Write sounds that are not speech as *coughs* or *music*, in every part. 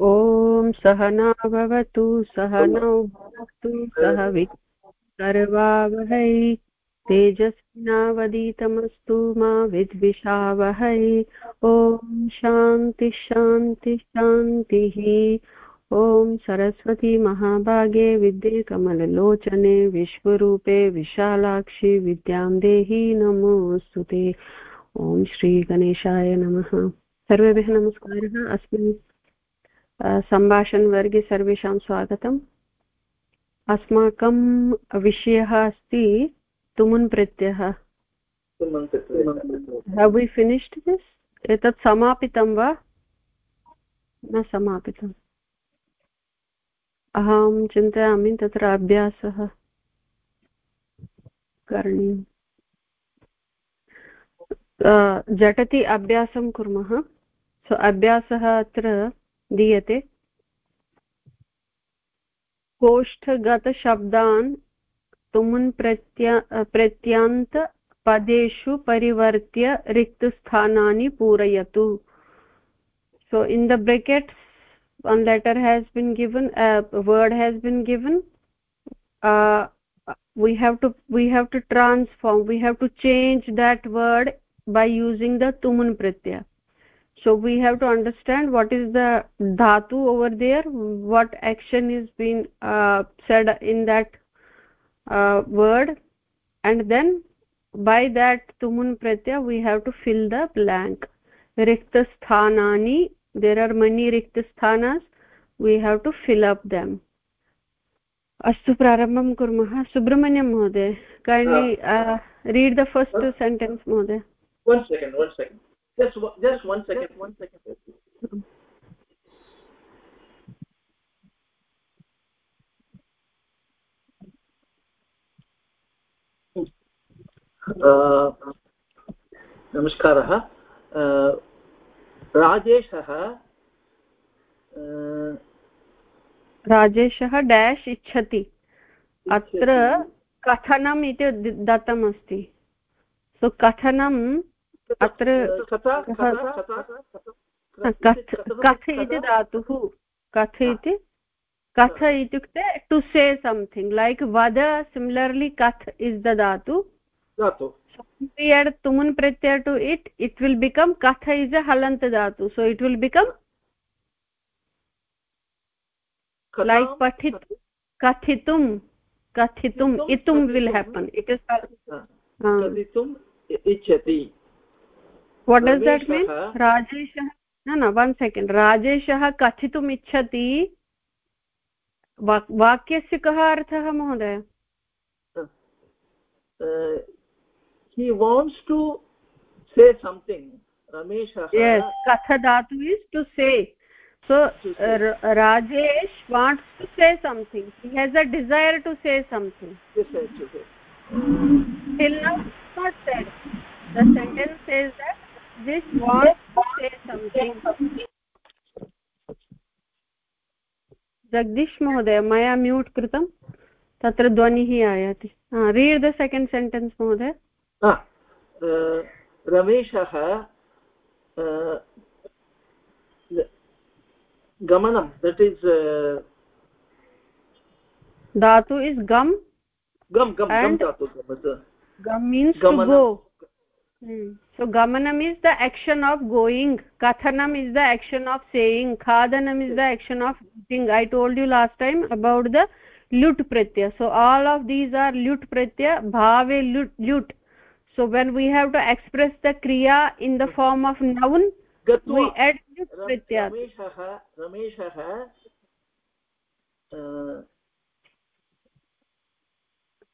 ॐ सहना भवतु सहनौ भवतु सह सर्वावहै। तेजस्विनावदीतमस्तु मा विद्विषावहै। ॐ शान्ति शान्ति शान्तिः। ॐ सरस्वती महाभागे विद्ये कमललोचने विश्वरूपे विशालाक्षि विद्यां देहि नमोऽस्तु ते। ॐ श्रीगणेशाय नमः। सर्वेभ्यः नमस्कारः। अस्मिन् सम्भाषणवर्गे सर्वेषां स्वागतम्। अस्माकं विषयः अस्ति तुमुन् प्रत्ययः। हव् वि फिनिश्ड् दिस् एतत् समापितं वा? न समापितम्। अहं चिन्तयामि तत्र अभ्यासः करणीयम्। झटति अभ्यासं कुर्मः। सो अभ्यासः अत्र दीयते। कोष्ठगतशब्दान् तुमुन् प्रत्या प्रत्यान्तपदेषु परिवर्त्य रिक्तस्थानानि पूरयतु। So in the bracket one letter has been given word has been given we have to, we have to transform, we have to change that word by using the tumun pratyay so we have to understand what is the dhatu over there what action is being uh, said in that uh, word and then by that tumun pratyaya we have to fill the blank rikta sthanani there are many rikta sthanas we have to fill up them अस्तु प्रारम्भं कुर्मः सुब्रह्मण्यं महोदय kindly uh, read the first sentence महोदय नमस्कार Rajesh one second one इच्छति अत्र कथनम् इति दत्तमस्ति सो कथनं अत्र कथ इति धातुः। कथ इति? कथ इत्युक्ते टु से संथिङ्ग् लैक् वद सिमिलर्ली कथ इस् ददातु तुमुन् प्रत्यय to it it will become कथ इस् अ हलन्त धातु। So it will become like पठित् कथितुं कथितुम् इतुं will happen it is what does that mean राजेशः न न वन् सेकेण्ड् राजेशः कथितुम् इच्छति। वाक्यस्य कः अर्थः महोदय? से something कथदातु is to say so Rajesh wants to say something he has a desire to say something this wants to say something. Jagdish महोदय मया म्यूट् कृतं तत्र ध्वनिः आयाति। रीड् द सेकेण्ड् सेण्टेन्स् महोदय। रमेशः गमनं दट् इस् धातु इस् गम् गम् गम् धातु गम् means go so gamanam is the action of going kathanam is the action of saying khadanam is the action of eating i told you last time about the lut pratyaya so all of these are lut pratyaya bhave lut lut so when we have to express the kriya in the form of noun we add lut pratyaya rameshah rameshah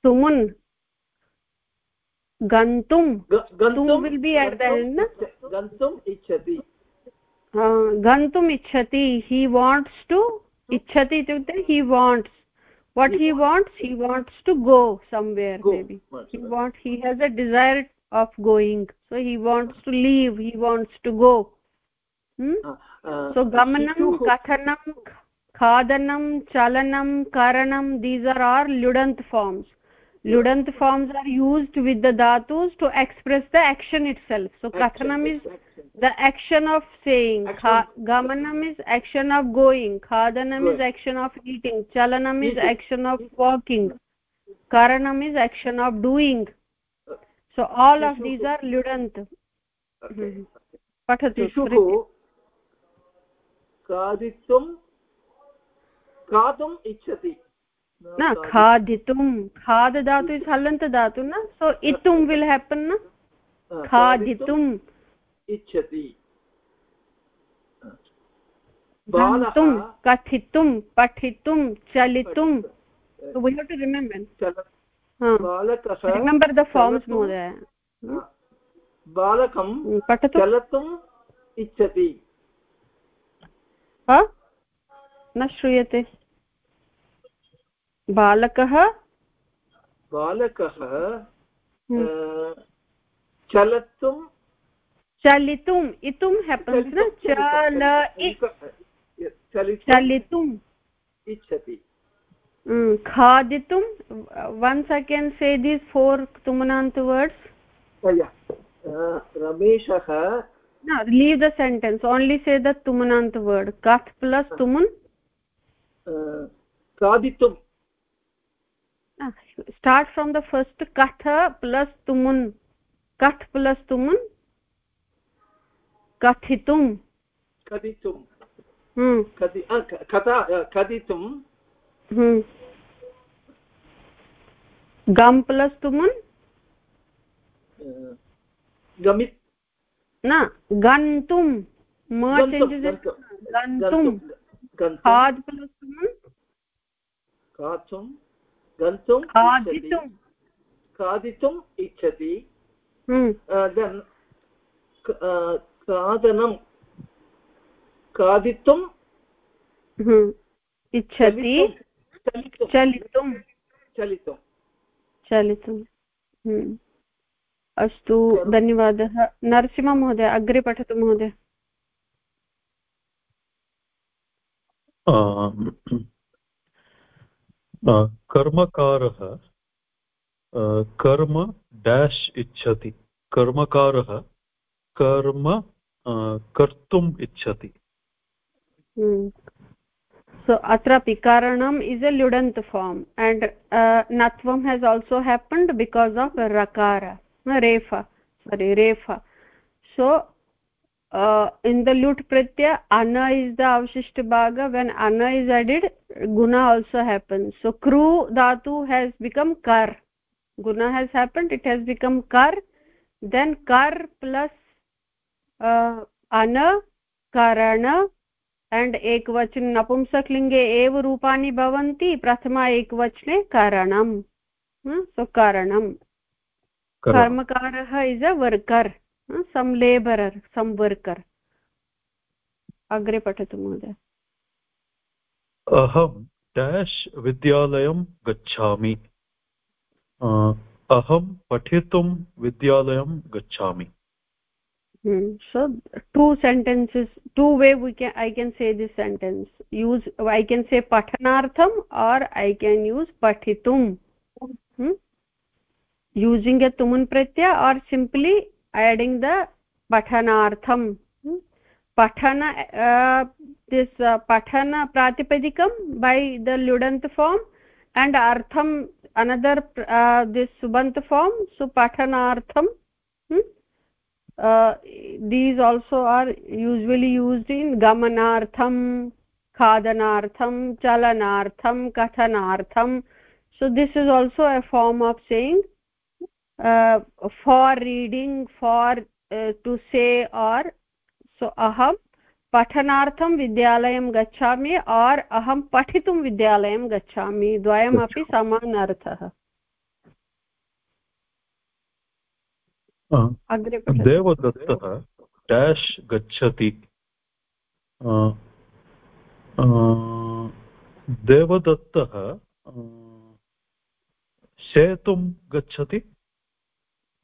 tumun gantum gantum will be at the end na gantum ichhati ha gantum ichhati he wants to ichhati itukte he wants what he wants he wants to go somewhere go. maybe he wants he has a desire of going so he wants to leave he wants to go hmm? uh, uh, so gamanam kathanam khadanam chalanam karanam these are all ludant forms ludant forms are used with the dhatus to express the action itself so kathanam is the action of saying Action. gamanam is action of going khadanam is Going. action of eating chalanam is Eating. action of walking karanam is action of doing so all of Tishuku. these are ludant Okay. Mhm. patatu शिशुः Priti. खादितुं खादुम् इच्छति न खादितुं खाद धातु is *laughs* हलन्त धातु न so itum *laughs* will happen na हा, खादितुं इच्छति। गन्तुं कथितुं पठितुं चलितुं। so we have to remember. चल- बालकः remember the forms चलतुं- mohoday हा, बालकं पठतु। चलतुम् इच्छति। हा? न श्रूयते। बालकः? बालकः चलितुं चलितुम् इतुं हेपन्स् न? चल चलितुम्। इच्छति। खादितुं one second say the for तुमनान्त् words रमेशः। Leave the sentence only say the word कथ् plus तुमुन् खादितुं start from the first katha plus tumun kath plus tumun kathitum खादितुं hmm अ, क- कथा hmm gam plus tumun a, गमित् na gantum ma changes it gantum khad plus tumun खादितुं गन्तुं khaditum खादितुम् इच्छति। hmm then खादनं खादितुं hmm इच्छति। चलितुं चलितुं चलितुं हम्म। अस्तु धन्यवादः। नरसिंहमहोदय अग्रे पठतु महोदय। अ, कर्मकारः कर्म डेश् इच्छति। कर्मकारः, कर्म कर्तुम् इच्छति। सो अत्रापि कारणम् इस् अ ल्युडन्त् form and नत्वं has also happened because of रकार रेफा sorry रेफा so uh, in the lut pratyaya ana is the avshisht bhaga when ana is added guna also happens so kru dhatu has become kar guna has happened it has become kar then kar plus uh, ana karana and ekvachan नपुंसकलिङ्गे एव रूपाणि भवन्ति प्रथमा एकवचने कारणं karanam करणं। कर्मकारः is a worker some labourer some worker अग्रे पठतु महोदय। अहं डेश् विद्यालयं गच्छामि। अहं पठितुं विद्यालयं गच्छामि। So two sentences two ways I can say this sentence use I can say पठनार्थम् आर् ऐ केन् यूस् पठितुं। यूसिङ्ग् ए तुमुन् प्रत्यय or simply adding the pathanartham hmm? pathana uh, this uh, pathana pratipadikam by the ludant form and artham another uh, this subant form so pathanartham hmm? uh, these also are usually used in gamanartham khadanartham chalanartham kathanartham so this is also a form of saying for reading for uh, to say or so aham पठनार्थं विद्यालयं गच्छामि और् अहं पठितुं विद्यालयं गच्छामि द्वयमपि समानार्थः देवदत्तः डेश् गच्छति। देवदत्तः शेतुं गच्छति।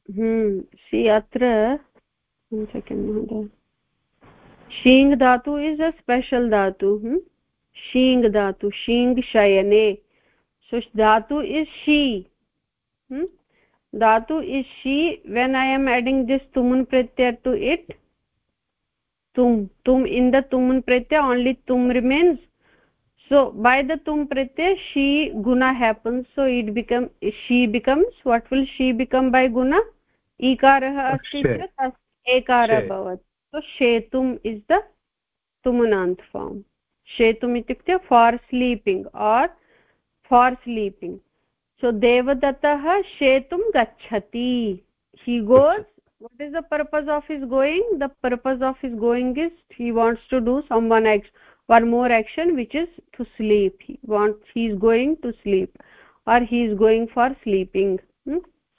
हम्म, अत्र शीङ्ग् धातु इस् अ स्पेशल् धातु हम्म? शीङ्ग् धातु शीङ्ग् शयने। धातु इस् हम्म? शी धातु is she when I am adding this तुमुन् प्रत्यय टु इट् तुम् तुम् इन् द तुमुन् प्रत्यय ओन्ली तुम् रिमेन्स् सो बै द तुम् प्रत्यय she guna happens so it become she becomes what will शी बिकम् बै गुना? ईकारः अस्ति चेत् एकारः भवति। शेतुम् इस् द तुमुनान्त् फार्म् शेतुम् इत्युक्ते for sleeping or for sleeping so देवदत्तः शेतुं गच्छति। He goes what is the purpose of is going the purpose of is going is he wants to do some one ex one more action which is to sleep he want he is going to sleep or he is going for sleeping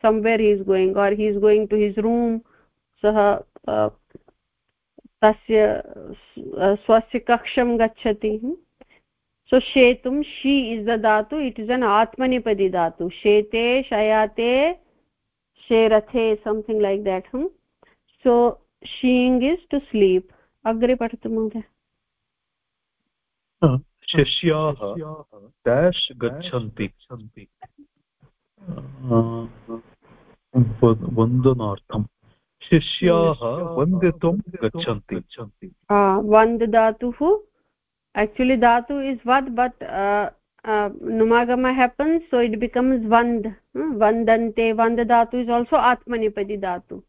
somewhere he is going or he is going to his room. सः तस्य स्वस्य कक्षं गच्छति. So शेतुं शी is the धातु it is an आत्मनेपदी धातु. शेते शयाते शेरथे something like that hmm so शीङ्ग् इस् टु स्लीप् अग्रे पठतु महोदय. शिष्याः डेश् गच्छन्ति. वन्दनार्थं शिष्याः वन्दितुं गच्छन्ति वन्द् धातुः actually dhatu is vad but uh, uh, numagama happens so it becomes vand hmm? vandante vand dhatu is also atmanipadi dhatu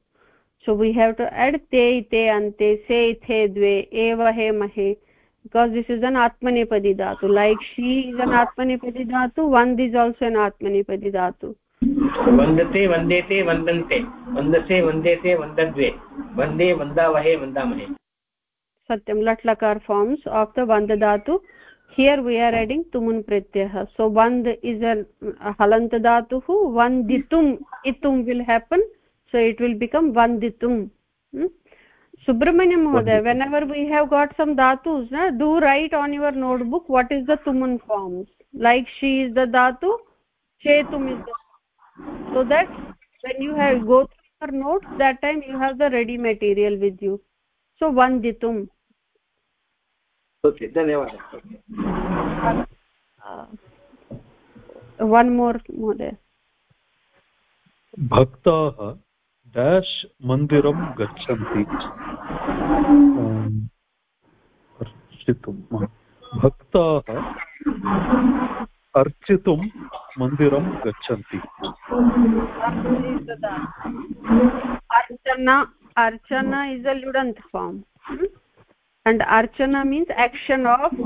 so we have to add te te ante se the dve eva he mahe because this is an atmanipadi dhatu like she is an atmanipadi dhatu vand is also an atmanipadi dhatu वन्दते वन्देते वन्दन्ते। वन्दसे वन्देते वन्दद्वे। वंदे वन्दावहे वन्दामहे। सत्यं लट् लकार forms of the वन्द धातु here we are adding तुमुन प्रत्यय। So वन्द is a हलन्त धातुः। वन्दितुम् इतुं will happen so it will become वन्दितुम्। Subramaniam महोदय whenever we have got some धातु do write on your notebook book is the तुमुन forms like शी इज़ द धातु चेतुम् is the so that when you have go through your notes that time you have the ready material with you so vanditum okay धन्यवादः one more महोदय भक्ताः dash मन्दिरं गच्छन्ति भक्ताः अर्चितुं मन्दिरं गच्छन्ति। अर्चना अर्चना अ लुडन्त् फार्म् अण्ड् अर्चना मीन्स् एक्षन् आफ्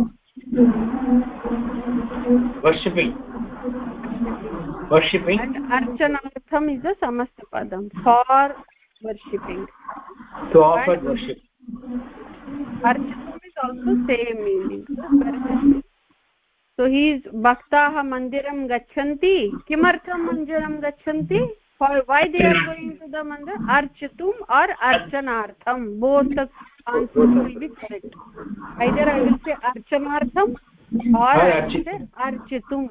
अर्चनार्थम् इस् अ समस्तपदं फार् सो हि भक्ताः मन्दिरं गच्छन्ति किमर्थं मन्दिरं गच्छन्ति for why they are going to the mandir अर्चितुम् or अर्चनार्थं बोट् अर्चनार्थम् अर्चितुम्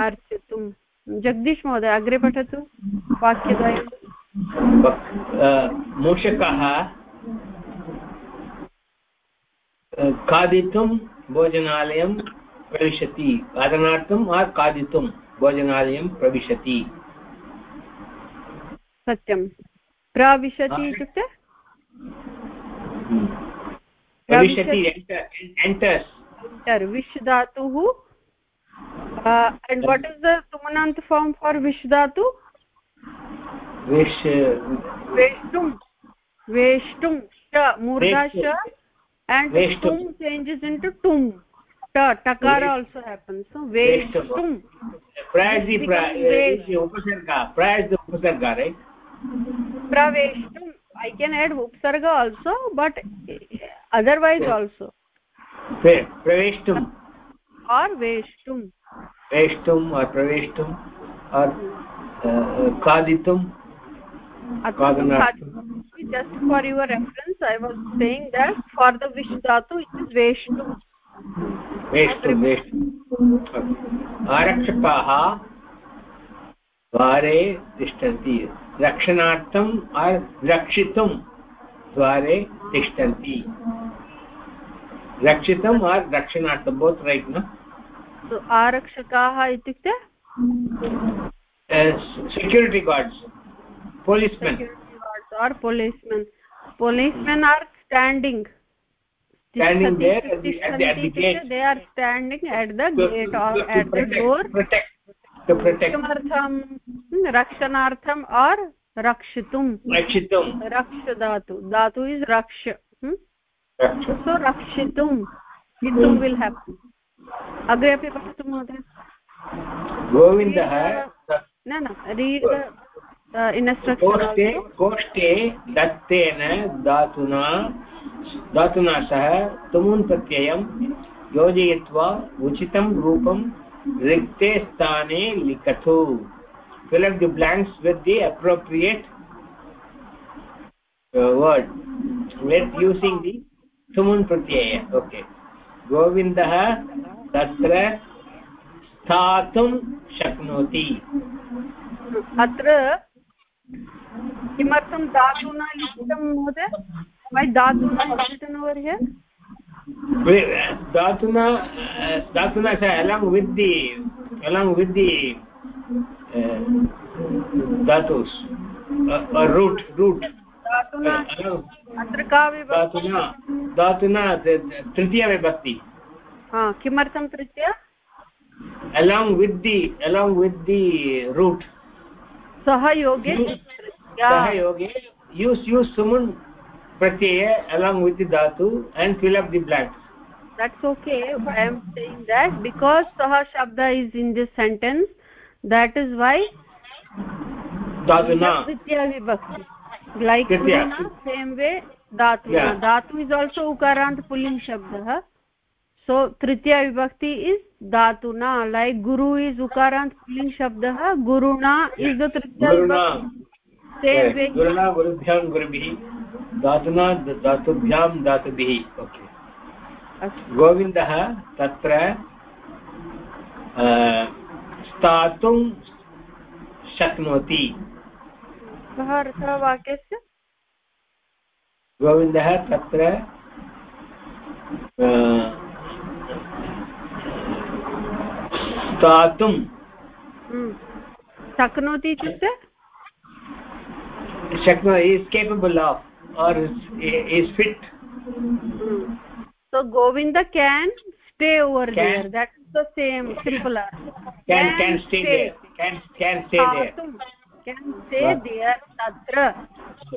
अर्चितुं जगदीश महोदय अग्रे पठतु वाक्यद्वयं मूषकः खादितुं भोजनालयं प्रविशति। वादनार्थं वा खादितुं भोजनालयं प्रविशति। सत्यं। प्राविशति इत्युक्ते? प्रविशति एण्टर्स् एण्टर् विश् धातुः। एण्ड् वाट् इस् द तुमनान्त फार्म् फार् विश् धातु? वेष्टुं वेष्टुं मूर्धा च and tum changes into tum. Takara also happens so veshtum prayer the prayer is the upasarga prayer is the upasarga right? Praveshtum i can add upsarga also but eh, otherwise also. Praveshtum or veshtum. Veshtum or praveshtum or eh, eh, khaditum just for your reference i was saying that for the vish dhatu it is veshtum वेष्टुं वेष्टुम् आरक्षकाः द्वारे तिष्ठन्ति। रक्षणार्थम् रक्षितुं द्वारे तिष्ठन्ति। रक्षितम् or रक्षणार्थं both right न आरक्षकाः इत्युक्ते? Security guards policemen policemen policemen are standing. Standing there at the, at the, at the gate they are standing at the gate or at protect, the door protect to protect किमर्थं रक्षणार्थम् और् रक्षितुं रक्षितुं रक्ष धातु धातु इस् रक्ष सो रक्षितुं हितुं will happen अग्रे अपि पठतु महोदय गोविन्दः न न रीड् कोष्ठे कोष्ठे दत्तेन धातुना धातुनाशः तुमुन् प्रत्ययं योजयित्वा उचितं रूपं रिक्ते स्थाने लिखतु। Fill up the blanks with the appropriate word with using the तुमुन् प्रत्यय ओके गोविंद तत्र स्थातुं अत्र किमर्थं धातुना लिखितं महोदय? वै धातुना लिखितम् over here dhatuna dhatuna sa along with the along with the uh, dhatus uh, uh, root root अत्र का धातुना धातुना तृतीया विभक्ति हा किमर्थं तृतीया along with the along with the root सहयोगे सहयोगे use use sumun pratyaya along with the dhatu and fill up the blanks that's okay. I am saying that because saha shabda is in this sentence that is why dhatu na vibhakti like same way dhatu yeah. dhatu is also ukarant pulling shabdah so tritiya vibhakti is dhatu na like guru is ukarant pulling shabdah guruna is the tritiya vibhakti guruna gurubhyam gurubhi धातुना धातुभ्यां धातुभिः okay गोविन्दः तत्र स्थातुं शक्नोति कः अर्थः वाक्यस्य गोविन्दः तत्र स्थातुं। शक्नोति इत्युक्ते शक्नो is capable of or is, is fit hmm. so govinda can stay over can, there that's the same simpler can can, can stay, stay there can can stay there can stay there tatra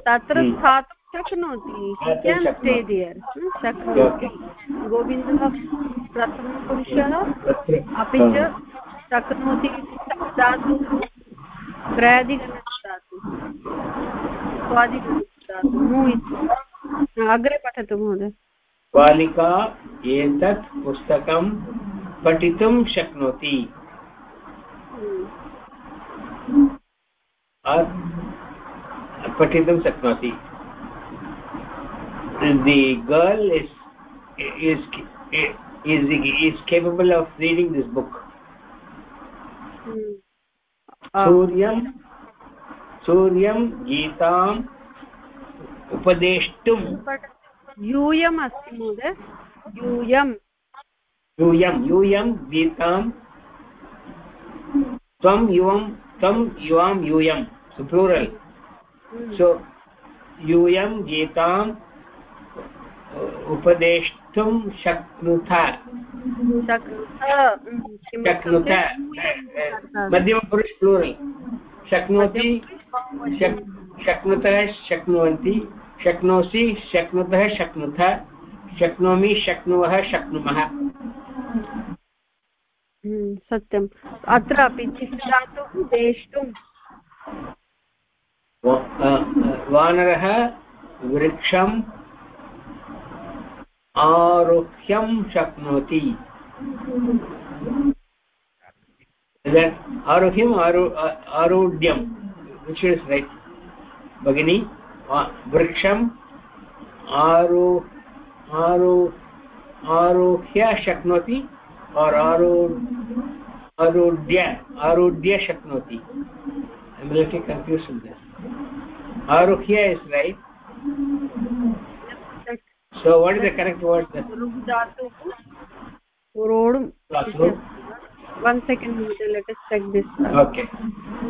tatra hmm. sthatum शक्नोति can stay there शक्नोति गोविन्दः प्रथमपुरुषः अपि च शक्नोति धातुः अग्रे पठतु महोदय बालिका एतत् पुस्तकं पठितुं शक्नोति पठितुं शक्नोति the girl is is is is capable of reading this book. सूर्यं सूर्यं गीतां उपदेष्टुं यूयम् अस्ति महोदय। यूयं यूयं यूयं गीतां त्वं युवं त्वं युवां यूयं प्लूरल् सो यूयं गीताम् उपदेष्टुं शक्नुथ। शक्नुथ मध्यमपुरुष प्लूरल् शक्नोति शक्नुतः शक्नुवन्ति शक्नोषि शक्नुतः शक्नुथ शक्नोमि शक्नुवः शक्नुमः। सत्यम्। अत्र अपि चित्रातुः वानरः वृक्षम् आरोह्यं शक्नोति। आरोह्यम् आरो आरोढ्यं विच् इस् रैट् भगिनी वृक्षम् आरो आरो, आरोह्य शक्नोति और् आरो आरोढ्य आरोढ्य शक्नोति। Confuse आरोह्य is right so what is the correct word rodum one second let us check this okay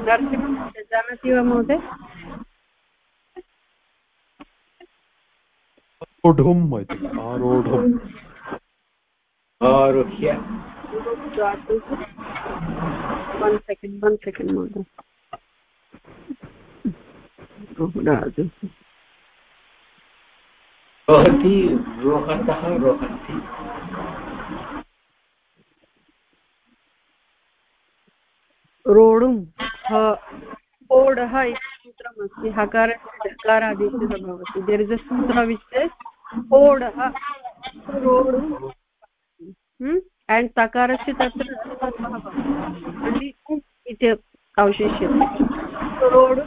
janati va mohoday ओढुम् इति आरोढुम् आरुह्य one second one second mother रोहति रोहतः ओढः इति सूत्रमस्ति हकारस्य भवति। देर् इस् अ सूत्र विच् ओढः रोढुं एण्ड् तकारस्य तत्र इति अवशिष्यते। रोढु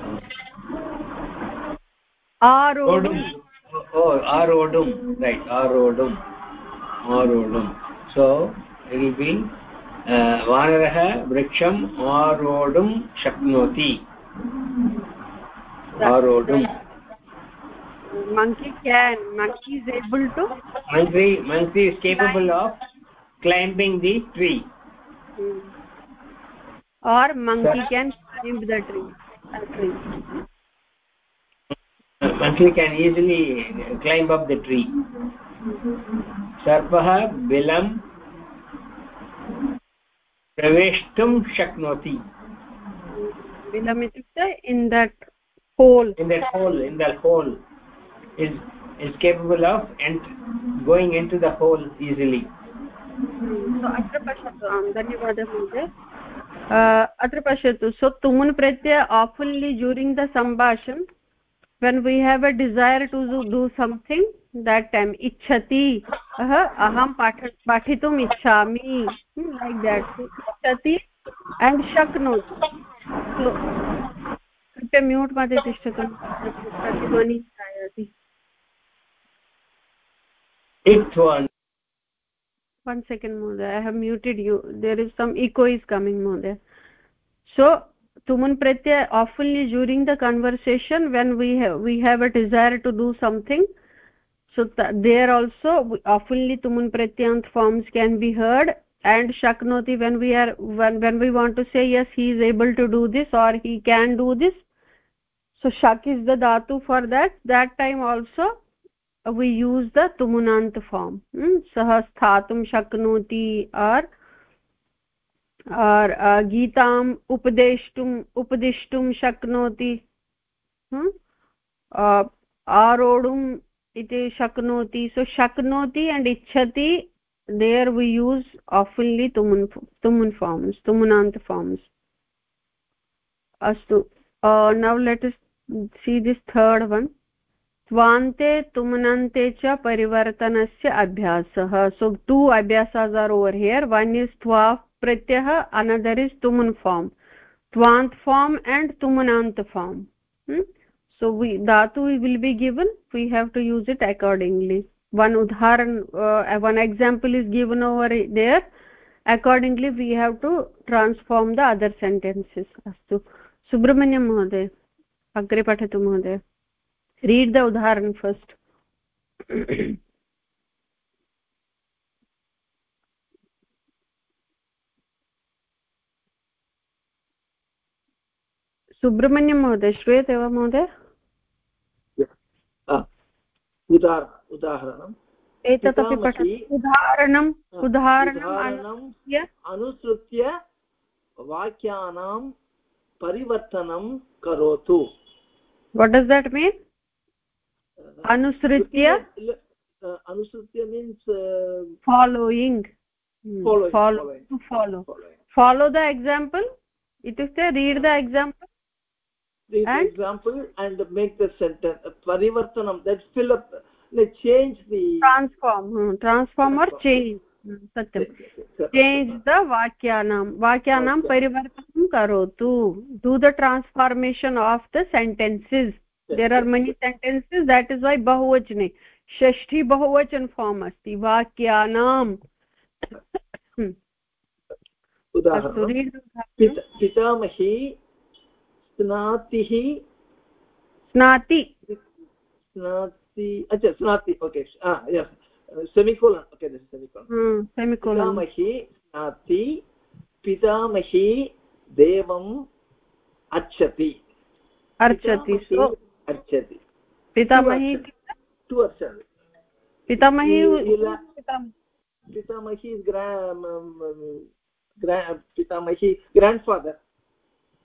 आरोढुम् आरोढुं रैट् आरोढुम् आरोढुं सो इट् विल् बि वानरः वृक्षम् आरोढुं शक्नोति आरोढुं monkey can monkey is able to monkey monkey is capable of climbing the tree hmm. or monkey can climb the tree, tree. monkey can easily climb up the tree सर्पः बिलं प्रवेष्टुं शक्नोति बिलम् इत्युक्ते in that hole in that hole in that hole is is capable of and going into the hole easily अत्र पश्यतु आं धन्यवादः महोदय अत्र पश्यतु सो तुमुन् प्रत्यय आफुल्लि during the सम्भाषण when we have a desire to do, do something that time ichhati uh, aham pathitum ichhami hmm, like that so ichhati and shaknoti so कृपया mute मध्ये तिष्ठतु प्रतिध्वनिः जायति one second mohoday i have muted you there is some echo is coming mohoday so tumun pratyay oftenly during the conversation when we have we have a desire to do something. So there also oftenly tumun pratyant forms can be heard. And shaknoti when we are when, when we want to say yes he is able to do this or he can do this so shak is the dhatu for that. That time also we use the tumunant form. Hmm? sah sthatum shaknoti or और गीताम् उपदेष्टुम् उपदिष्टुं शक्नोति। आरोढुम् इति शक्नोति। सो शक्नोति and इच्छति there we use awfully तुमुन् तुमुन् forms तुमुनान्त forms अस्तु। Now let see this third one स्वान्ते तुमनन्ते च परिवर्तनस्य अभ्यासः। So two अभ्यासास् are over here one is त्वा प्रत्ययः अनदर् इस् तुमुन् फार्म् त्वान्त् form and तुमनान्त form so we dhatu will be given we have to use it accordingly one udharan uh, one example is given over there accordingly we have to transform the other sentences astu subramanyam mohoday agre pathatu mohoday read the udaharan first Subrahmanyam महोदय श्रूयते वा महोदय? उदाहरणम् एतदपि उदाहरणम् उदाहरणम् अनुसृत्य। वाक्यानां परिवर्तनं करोतु। वट् डस् देट् मीन् अनुसृत्य। अनुसृत्य means following follow follow the example इत्युक्ते read the example example and make the sentence parivartanam that fill up change the transform hmm, transform or change satyam change the vakyanam vakyanam parivartanam karotu do the transformation of the sentences there are many sentences that is why bahuvachane षष्ठी बहुवचन form अस्ति वाक्यानाम् पितामही स्नातिः स्नाति। स्नाति अच्छा स्नाति ओके सेमिकोलन् ओके सेमिकोलन्। पितामही स्नाति पितामही देवम् अर्चति। अर्चति अर्चति। पितामही टु अर्चति। पितामही पितामही पितामही ग्राण्ड्फादर्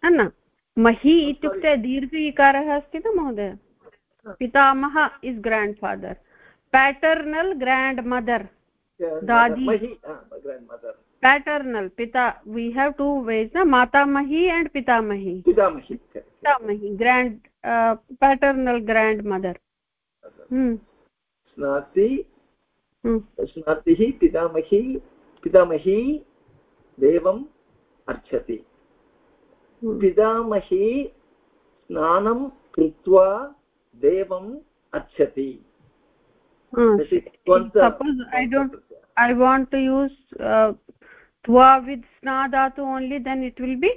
न मही इत्युक्ते दीर्घ इकारः अस्ति न महोदय? पितामह is grandfather paternal grandmother दादी पैटर्नल पिता वी हैव टू वेज ना मातामही एंड पितामही. पितामही ग्रैंड पैटर्नल ग्रैंड मदर स्नाति स्नातिः पितामही पितामही देवम् अर्चति। विदामही स्नानं कृत्वा देवम् अच्छति। ऐ वाण्ट् टु यूस् त्वा वित् स्ना दातु only then it will be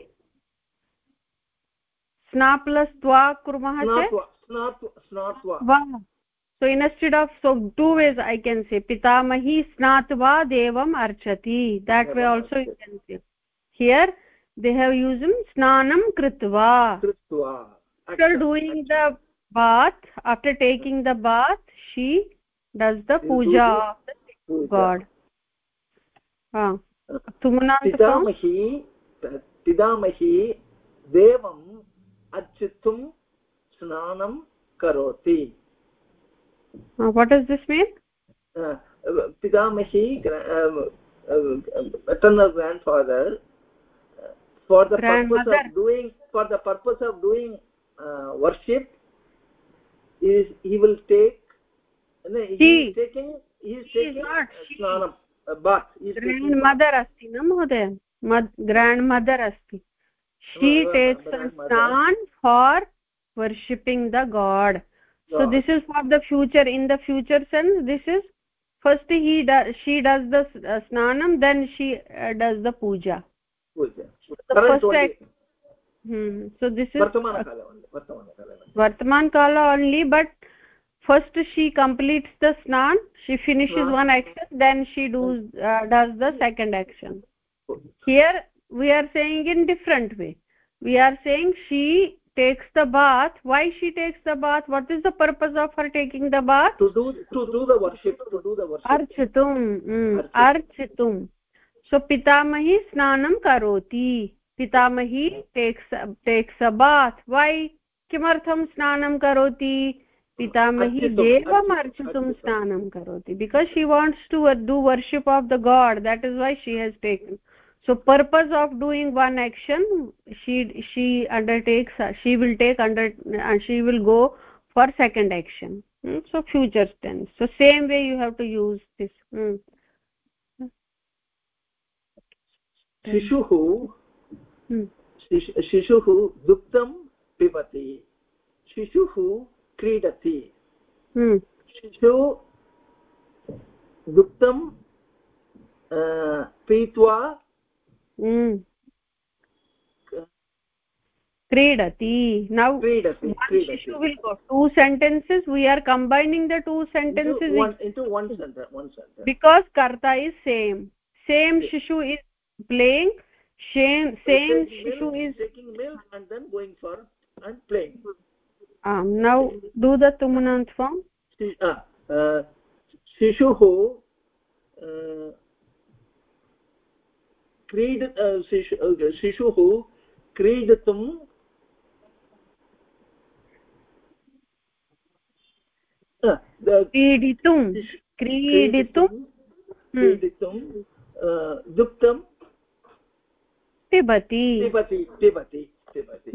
स्ना प्लस् त्वा कुर्मः so instead of so two ways I can say पितामही स्नात्वा देवम् अर्चति that way also you can say here they have used snanam kritva kritva after doing the bath after taking the bath she does the puja of the god ha पितामही पितामही देवम् अर्चितुं स्नानं करोति what does this mean uh, pitamhi uh, uh, maternal grandfather uh, for the purpose of doing for the purpose of doing uh, worship is he will take no, he is taking he is taking uh, snana bath. Grand mother asti na mohoday? Grand mother asti. She takes a snan for worshipping the god. So this is for the future in the future sense this is first he does she does the uh, snanam then she uh, does the puja puja the first act, hmm so this is vartaman kala only but first she completes the snan she finishes one action then she does uh, does the second action. Here we are saying in different way. We are saying she takes the bath. Why she takes the bath? What is the purpose of her taking the bath? To do to do the worship to do the worship. Architum. Mm, architum सो पितामही स्नानं करोति। पितामही takes takes bath वै किमर्थं स्नानं करोति? पितामही देवम् अर्चितुं स्नानं करोति। Because she wants to do worship of the god that is why she has taken so purpose of doing one action she she undertakes she will take under she will go for second action so future tense so same way you have to use this शिशुः शिशुः दुग्धं पिबति। शिशुः क्रीडति। हम्म। शिशु दुग्धं पीत्वा हम्म। क्रीडति। नौ शिशु will go to sentences we are combining the two sentences because कर्ता इस् सेम् सेम् शिशु is प्लेयिङ्ग् सेम् सेम् शिशु is am now do the तुमनान्त् form शिशुः क्रीड शिशुः क्रीडितुं क्रीडितुं क्रीडितुं क्रीडितुं पिबति पिबति पिबति पिबति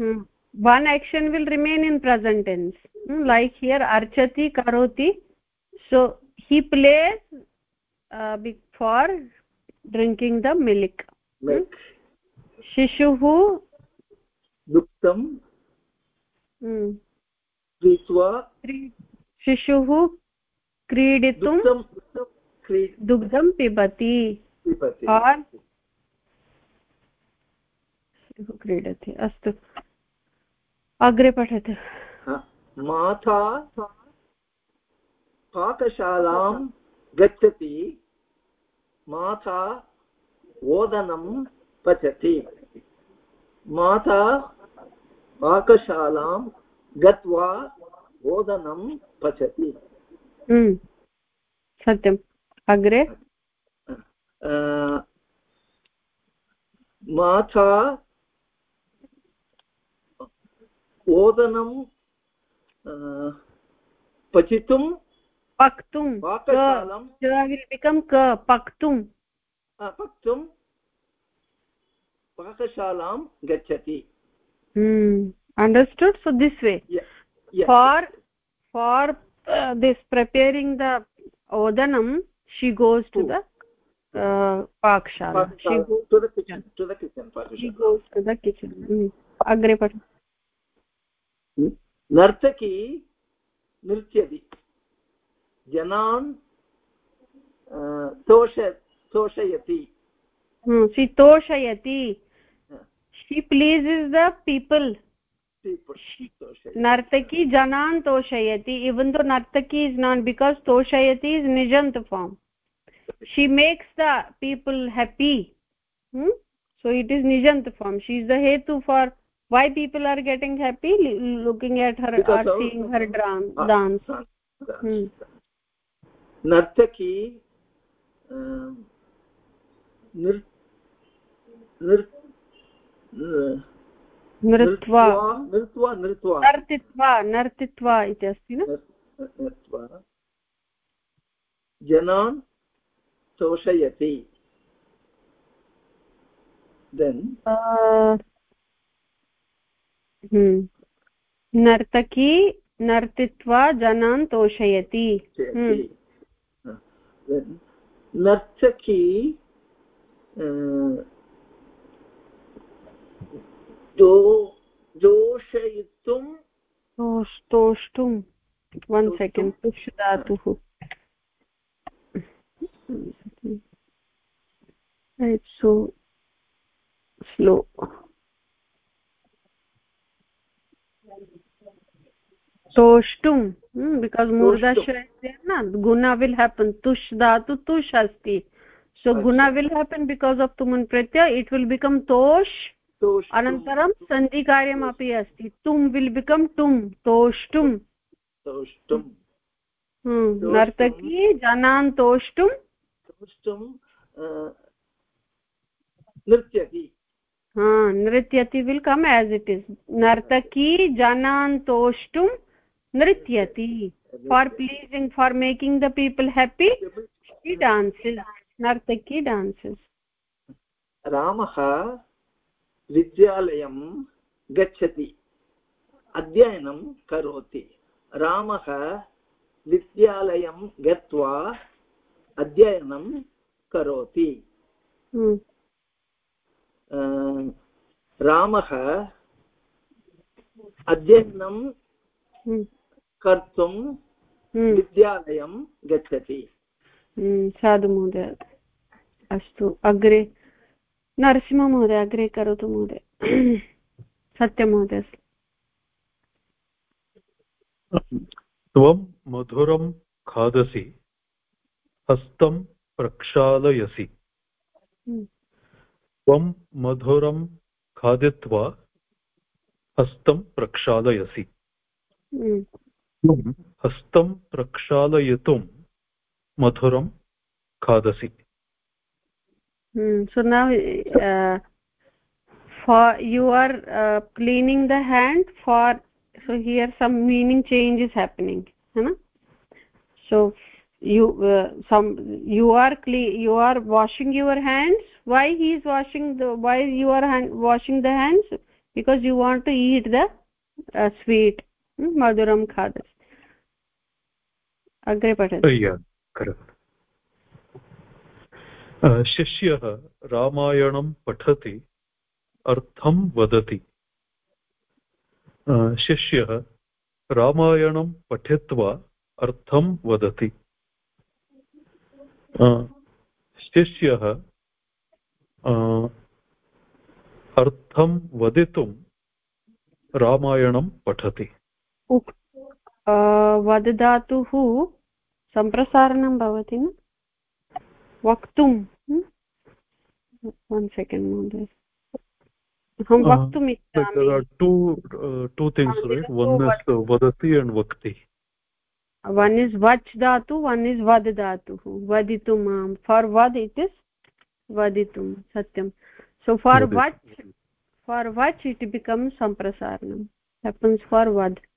one action will remain in present tense hmm, like here archati karoti so he plays uh, for drinking the milk milk shishuh duktam hmm. क्रीत्वा शिशुः क्रीडितुं दुग्धं पिबति और क्रीडति अस्तु। अग्रे पठतु। माता पाकशालां गच्छति माता ओदनं पचति। माता पाकशालां गत्वा ओदनं पचति। हम्म। सत्यम्। अग्रे? माता ओदनं पचितुं पक्तुं पाकशालां पक्तुं। पक्तुं पाकशालां गच्छति। Understand so this way for for this preparing the ओदनं शि गोस् टु द पाकशाला अग्रे पठ नर्तकी नृत्यति। जनान् तोषयति। सि तोषयति। शि प्लीज् इस् द पीपल् नर्तकी जनान् तोषयति। इवन् दो नर्तकी इस् नान् बिकास् तोषयति is निजन्त् form she makes the people happy so it is निजन्त् form she is the हेतु for why people are getting happy looking at her because or seeing her dance uh, dance uh, hmm. nartaki uh, nir, nir, नृत्वा नृत्वा नृत्वा नर्तित्वा नर्तित्वा इति अस्ति न नृत्वा जनान् शोषयति देन् नर्तकी नर्तित्वा जनान् तोषयति नर्तकी जो जोषयितुं स्तोष्टुं वन् सेकेण्ड् तुष् धातुः so slow सोष्टुं बिकास् मूर्धाश्रयस्य न गुना विल् हेपन् तुष् धातु तुष् अस्ति। सो गुना विल् हेपन् बिकास् आफ् तुमुन् प्रत्यय इट् विल् बिकम् तोष् अनन्तरं सन्धिकार्यमपि अस्ति। तुं विल् बिकम् तुं तोष्टुं। नर्तकी जनान् तोष्टुं नृत्यति। Will come as it is नर्तकी जनान् तोष्टुं नृत्यति। For pleasing for making the people happy dances नर्तकी डान्सेस् रामः विद्यालयं गच्छति अध्ययनं करोति। रामः विद्यालयं गत्वा अध्ययनं करोति। हम्म। रामः अध्ययनं हम्म। कर्तुं हम्म। विद्यालयं गच्छति साधु महोदय अस्तु अग्रे नरसिंहमहोदय अग्रे करोतु महोदय *coughs* सत्यं महोदय त्वं मधुरं खादसि हस्तं प्रक्षालयसि हम्म। त्वं मधुरं खादित्वा हस्तं प्रक्षालयसि हम्म। हस्तं प्रक्षालयितुं मधुरं खादसि hmm. so now uh, for you are uh, cleaning the hand for so here some meaning change is happening you know so you uh, some you are clean you are washing your hands why he is washing the why you are hand, washing the hands because you want to eat the uh, sweet hmm? maduram khadas correct शिष्यः रामायणं पठति अर्थं वदति। शिष्यः रामायणं पठित्वा अर्थं वदति। शिष्यः अर्थं वदितुं रामायणं पठति। वदधातुः सम्प्रसारणं भवति न वक्तुं वन् सेकेण्ड् महोदय अहं वक्तुम् इच्छामि to two things right one is वदति वक्ति vach dhatu one is vad dhatu vaditum for vad it is vaditum satyam so for vach for vach it becomes samprasaranam happens for vad satyam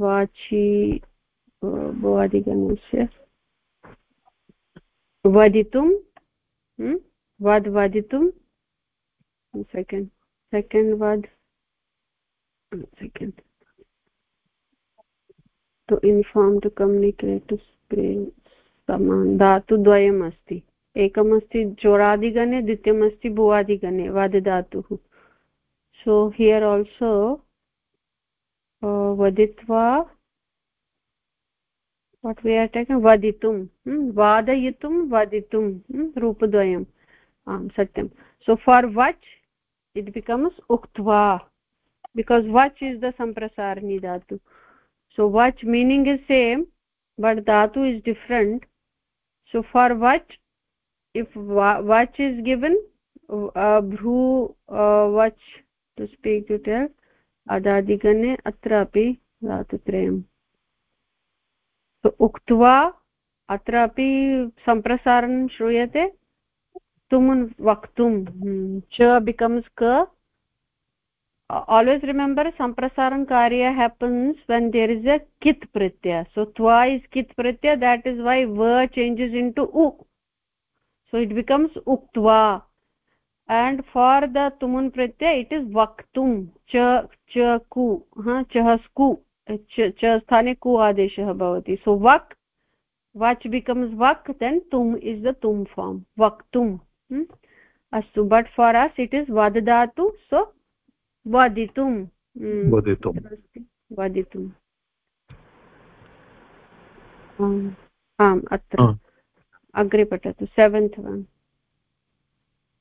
vachi भवादिगणस्य वदितुं वद् वदितुं second second वद् second to inform to communicate धातुद्वयम् अस्ति एकमस्ति जोरादिगणे द्वितीयमस्ति भुवादिगणे वद् धातुः सो हियर् आल्सो वदित्वा what we are taking vaditum hmm? vadayitum vaditum hmm? रूपद्वयम् आम् satyam so for vach it becomes uktva because vach is the samprasarni dhatu so vach meaning is same but dhatu is different so for vach if vach is given uh, bhru uh, vach to speak to tell अदादिगणे अत्रापि धातुत्रयम् तो उक्त्वा अत्रापि सम्प्रसारणं श्रूयते? तुमुन् वक्तुं हम्म, च becomes क। Always remember सम्प्रसारणकार्य happens when there is a कित् प्रत्यय सो त्वा इस् कित् प्रत्यय देट् इस् वै व चेञ्जस् इन् टु उ सो इट् बिकम्स् उक्त्वा and for the tumun pratyaya it is vaktum cha cha ku ha chah sku च स्थाने कु आदेशः भवति सो वक् वच् बिकम्स् वक् देन् तुम् इस् द तुम् फार्म् वक्तुम् अस्तु but for us it is वददातु so वदितुं वदितुम् आम् अत्र अग्रे पठतु सेवेन्त् वन्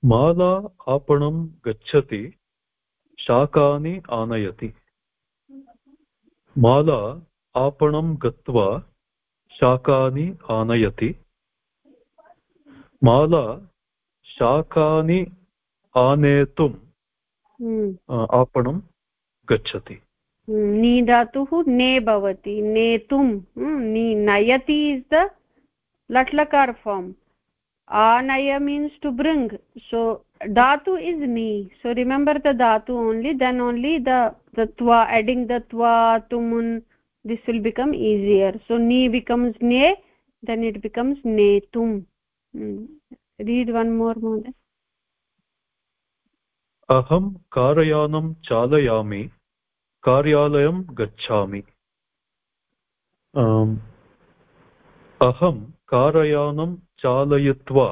माला आपणं गच्छति शाकानि आनयति। माला आपणं गत्वा शाकानि आनयति। माला शाकानि आनेतुम् हम्म। आपणं गच्छति। नी धातुः ने भवति नेतुं नी नयति is the लट्लकार form anaya means to bring so dhatu is ni so remember the dhatu only then only the the twa adding the twa tumun this will become easier so ni becomes ne then it becomes netum hmm. read one more more अहं कारयानं चालयामि कार्यालयं गच्छामि अहं कारयानं चालयित्वा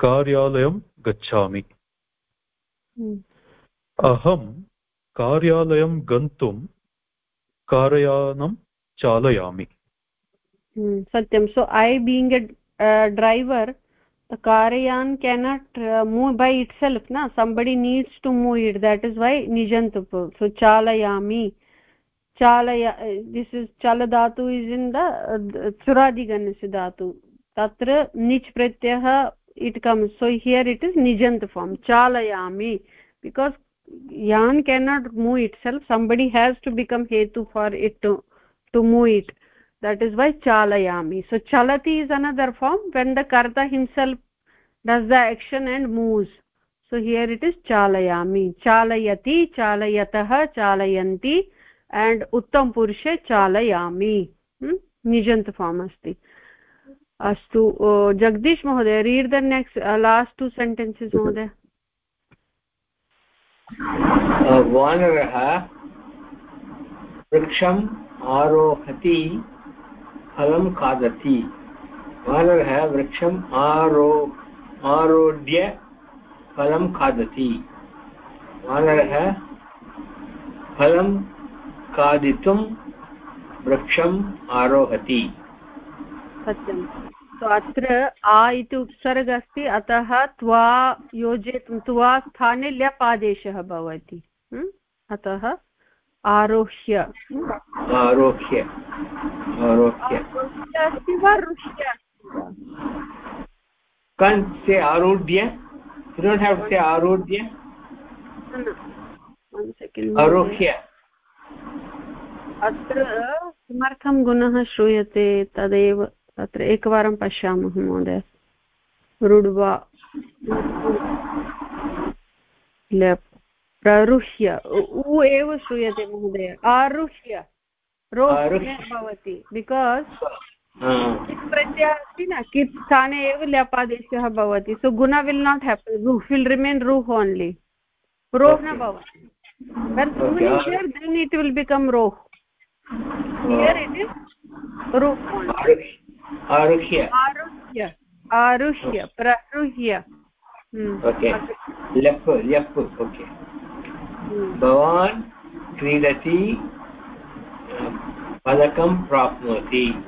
कार्यालयं गच्छामि। हम्म। अहं कार्यालयं गन्तुं कारयानं चालयामि। हम्म, सत्यं। So I being a driver कारयान cannot move by itself न somebody needs to move it that is why निजन्त् so चालयामि चालय दिस् इस् चलधातु इस् इन् द चुरादिगणस्य धातु तत्र निच् प्रत्ययः it come so here it is निजन्त् form चालयामि. बिकास् यान् cannot move itself somebody has to become हेतु for it to to move it that is why चालयामि. So चलति is another form when the कर्ता himself does the action and moves so here it is चालयामि. चालयति, चालयतः, चालयन्ति and उत्तमपुरुषे चालयामि. निजन्त् form अस्ति. अस्तु जगदीश महोदय read the next last two sentences महोदय. वानरः वृक्षम् आरोहति, फलं खादति। वानरः वृक्षम् आरो आरोढ्य फलं खादति। वानरः फलं खादितुं वृक्षम् आरोहति। सत्यं। तो अत्र आ इति उपसर्ग अस्ति अतः त्वा योजयितुं त्वा स्थाने ल्यप् आदेशः भवति अतः आरोह्य। आरोह्य। आरोह्य। अस्ति वा रुह्य आरुह्य। अत्र किमर्थं गुणः श्रूयते तदेव? तत्र एकवारं पश्यामः महोदय। रुड्वा प्ररुह्य। उ एव श्रूयते महोदय। आरुह्य। रोह्य भवति। बिकास् प्रत्ययः अस्ति न? कित् स्थाने एव ल्यापादेशः भवति। सो गुण विल् नाट् हेपन् रुह् विल् रिमेन् रुह् ओन्लि रोह् न भवति। Then it will become roh here it is ruh आरुह्य। आरुह्य। आरुह्य प्ररुह्य। ओके। लेफ् लेफ् ओके। भवान् क्रीडति पदकं प्राप्नोति।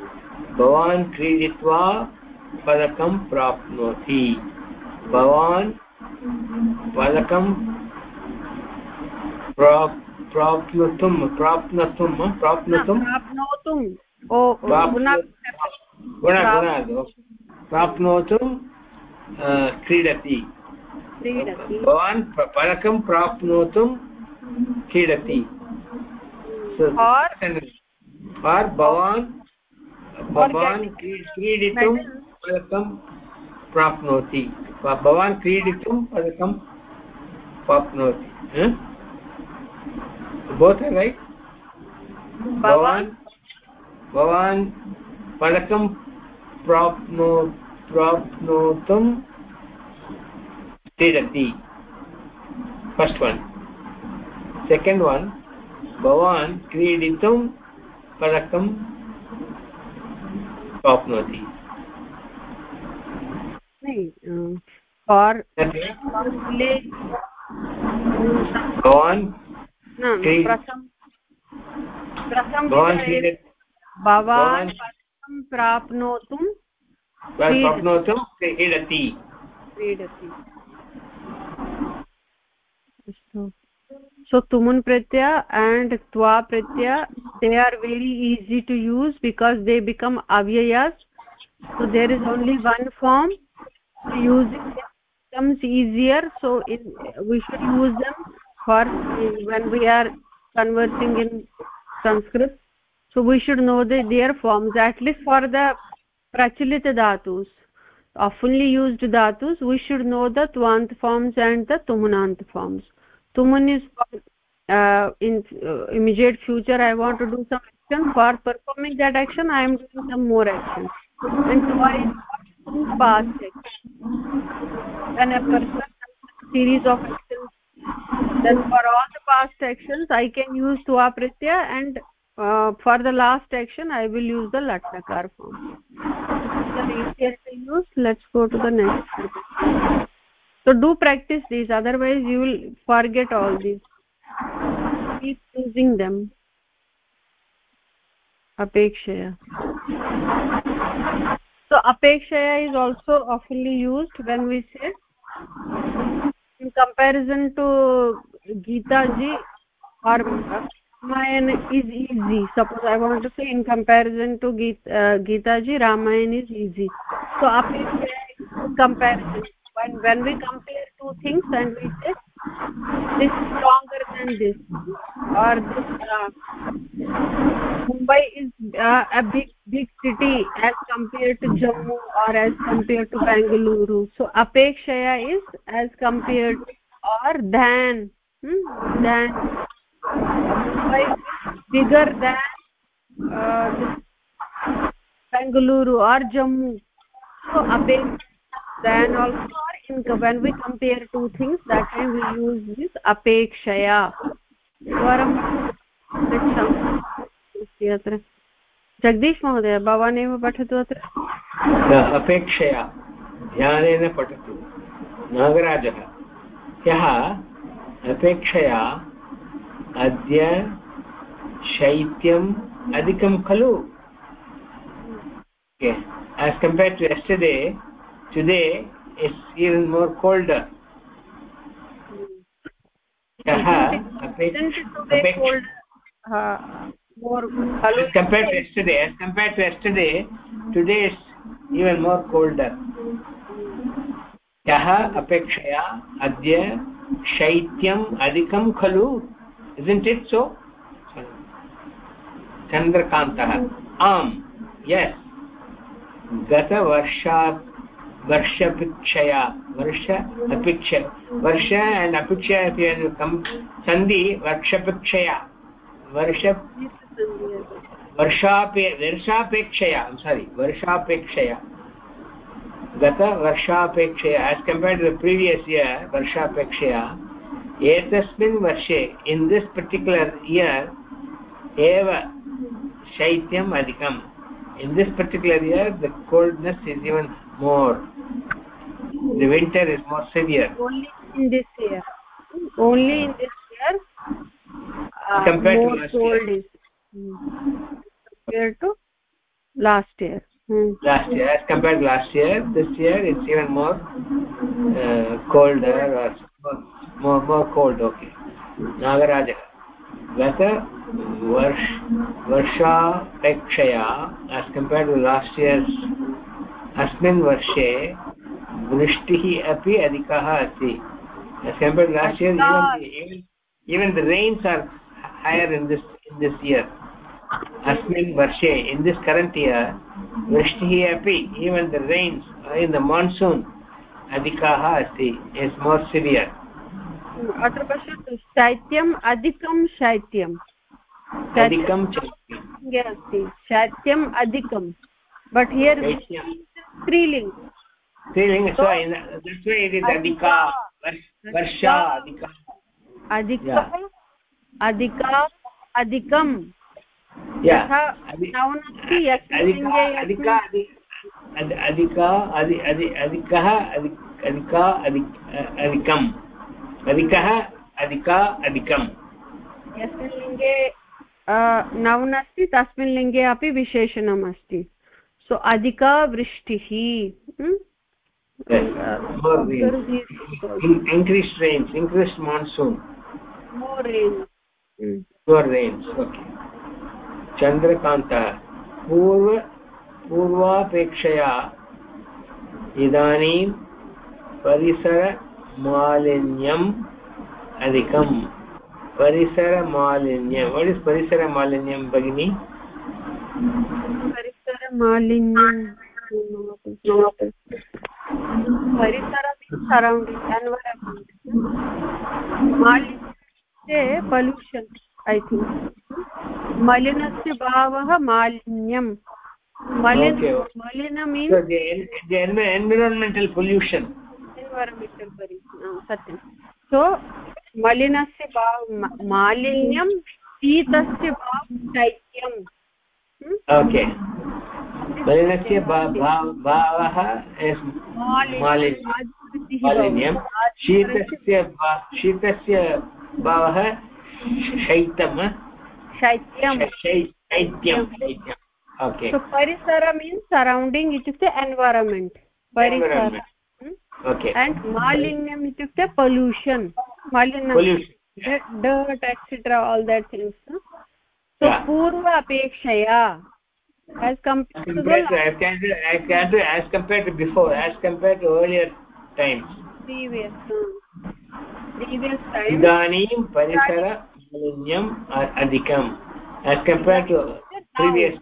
भवान् क्रीडित्वा पदकं प्राप्नोति। भवान् पदकं प्राप्नुतुं प्राप्नोतुं प्राप्नोतुं। प्राप्नोतुं क्रीडति। भवान् पदकं प्राप्नोतुं क्रीडति। भवान् भवान् क्रीडितुं पदकं प्राप्नोति। भवान् क्रीडितुं पदकं प्राप्नोति। बोथ रैट् भवान् भवान् पदकं प्राप्नो प्राप्नोतुं क्रीडति फस्ट् वन् सेकेण्ड् वन् भवान् क्रीडितुं पदकं प्राप्नोति। भवान् भवान् प्राप्नोतुं प्राप्नोतुं क्रीडति क्रीडति अस्तु so tumun pratyaya and twa pratyaya they are very easy to use because they become avyayas so there is only one form so using them becomes easier so in, we should use them for when we are conversing in sanskrit so we should know the, their forms. At least for the prachalita dhatus oftenly used dhatus we should know the tvant forms and the tumunant forms. Tumun is uh, in uh, immediate future i want to do some action. For performing that action i am doing some more action. And twice past action when a person series of actions then for all the past actions i can use twa pratyaya and uh, for the last action i will use the latakar form. The easiest to use let's go to the next. So do practice these. Otherwise you will forget all these. Keep using them. Apekshaya. So apekshaya is also oftenly used when we say in comparison to gita ji or Ramayana is easy suppose I want to say in comparison to Gita Gitaji Ramayana is easy so अपि comparison when we compare two things and we say this stronger than this or this Mumbai is a big big city as compared to Jammu और as compare to Bengaluru so अपेक्षया is as compared to or then then mumbai bigger than uh, bangalore or jammu so apekshaya then also or in when we compare two things that time we use this apekshaya द्वारं अस्ति अत्र जगदीश महोदय भवान् एव पठतु अत्र अपेक्षया ध्यानेन पठतु नागराजः ह्यः अपेक्षया अद्य शैत्यम् अधिकं खलु as compared to yesterday today it's even more colder as compared to yesterday as compared to yesterday today is even more colder ह्यः अपेक्षया अद्य शैत्यम् अधिकं खलु isn't it so chandrakantah am yes. गतवर्षात् वर्षपिक्षया, वर्ष अपिक्ष, वर्ष एण्ड् अपिक्ष सन्धि वर्षपिक्षया, वर्ष, वर्षापे, वर्षापेक्षया सारि वर्षापेक्षया गतवर्षापेक्षया as compared to the previous year वर्षापेक्षया, एतस्मिन् वर्षे इन् दिस् पर्टिक्युलर् इयर् एव शैत्यम् अधिकम् in this particular year the coldness is even more the winter is more severe only in this year only in this year uh, compared to last cold year. is hmm. compared to last year hmm. last year as compared to last year this year it's even more uh, colder or more more cold okay nagaraja गतवर्षापेक्षया as compared to last years अस्मिन् वर्षे वृष्टिः अपि अधिकः अस्ति। As compared to last year even the rains are higher in this in this year अस्मिन् वर्षे in this current year वृष्टिः अपि even the rains in the monsoon अधिकाः अस्ति। इस् मोर् सिवियर् अत्र पश्यतु शैत्यम् अधिकं शैत्यम्। अधिकं अस्ति शैत्यम् अधिकं। But here स्त्रीलिङ्ग्। स्त्रीलिङ्ग् अधिका वर्षा अधिका अधिका। अधिकं यथा नौनस्ति अधिका अधिका अधिकः अधिका अधिकम् अधिकः यस्मिन् लिङ्गे नौन् अस्ति तस्मिन् लिङ्गे अपि विशेषणम् अस्ति सो अधिका वृष्टिः increased rains increased monsoon. More rain. More rains okay. चन्द्रकान्तः पूर्व पूर्वापेक्षया इदानीं परिसर मालिन्यम् अधिकं परिसरमालिन्यं वट् इस् परिसरमालिन्यं भगिनि? परिसरमालिन्यं पल्यूषन् ऐ थिङ्क् मलिनस्य भावः मालिन्यं मलिन मीन्स् एन्विरान्मेण्टल् पोल्यूशन् एन्वैरन्मेण्टल् परिचयं सत्यं. सो मलिनस्य भाव मालिन्यं शीतस्य भाव शैत्यम् ओके मलिनस्य भावः मालिन्यं शीतस्य शीतस्य भावः शैत्यं. शैत्यं शैत्यं. ओके परिसर मीन्स् सरौण्डिङ्ग् इत्युक्ते एन्वैरन्मेण्ट् परिसर. And malinyam ityukte pollution. Malinyam pollution. dirt etc all that things so yeah. purva apekshaya as compared, to, as, compared, as, compared to, as compared to before as compared to earlier times. Previous uh, previous time idanim parisara malinyam adhikam. As compared to previous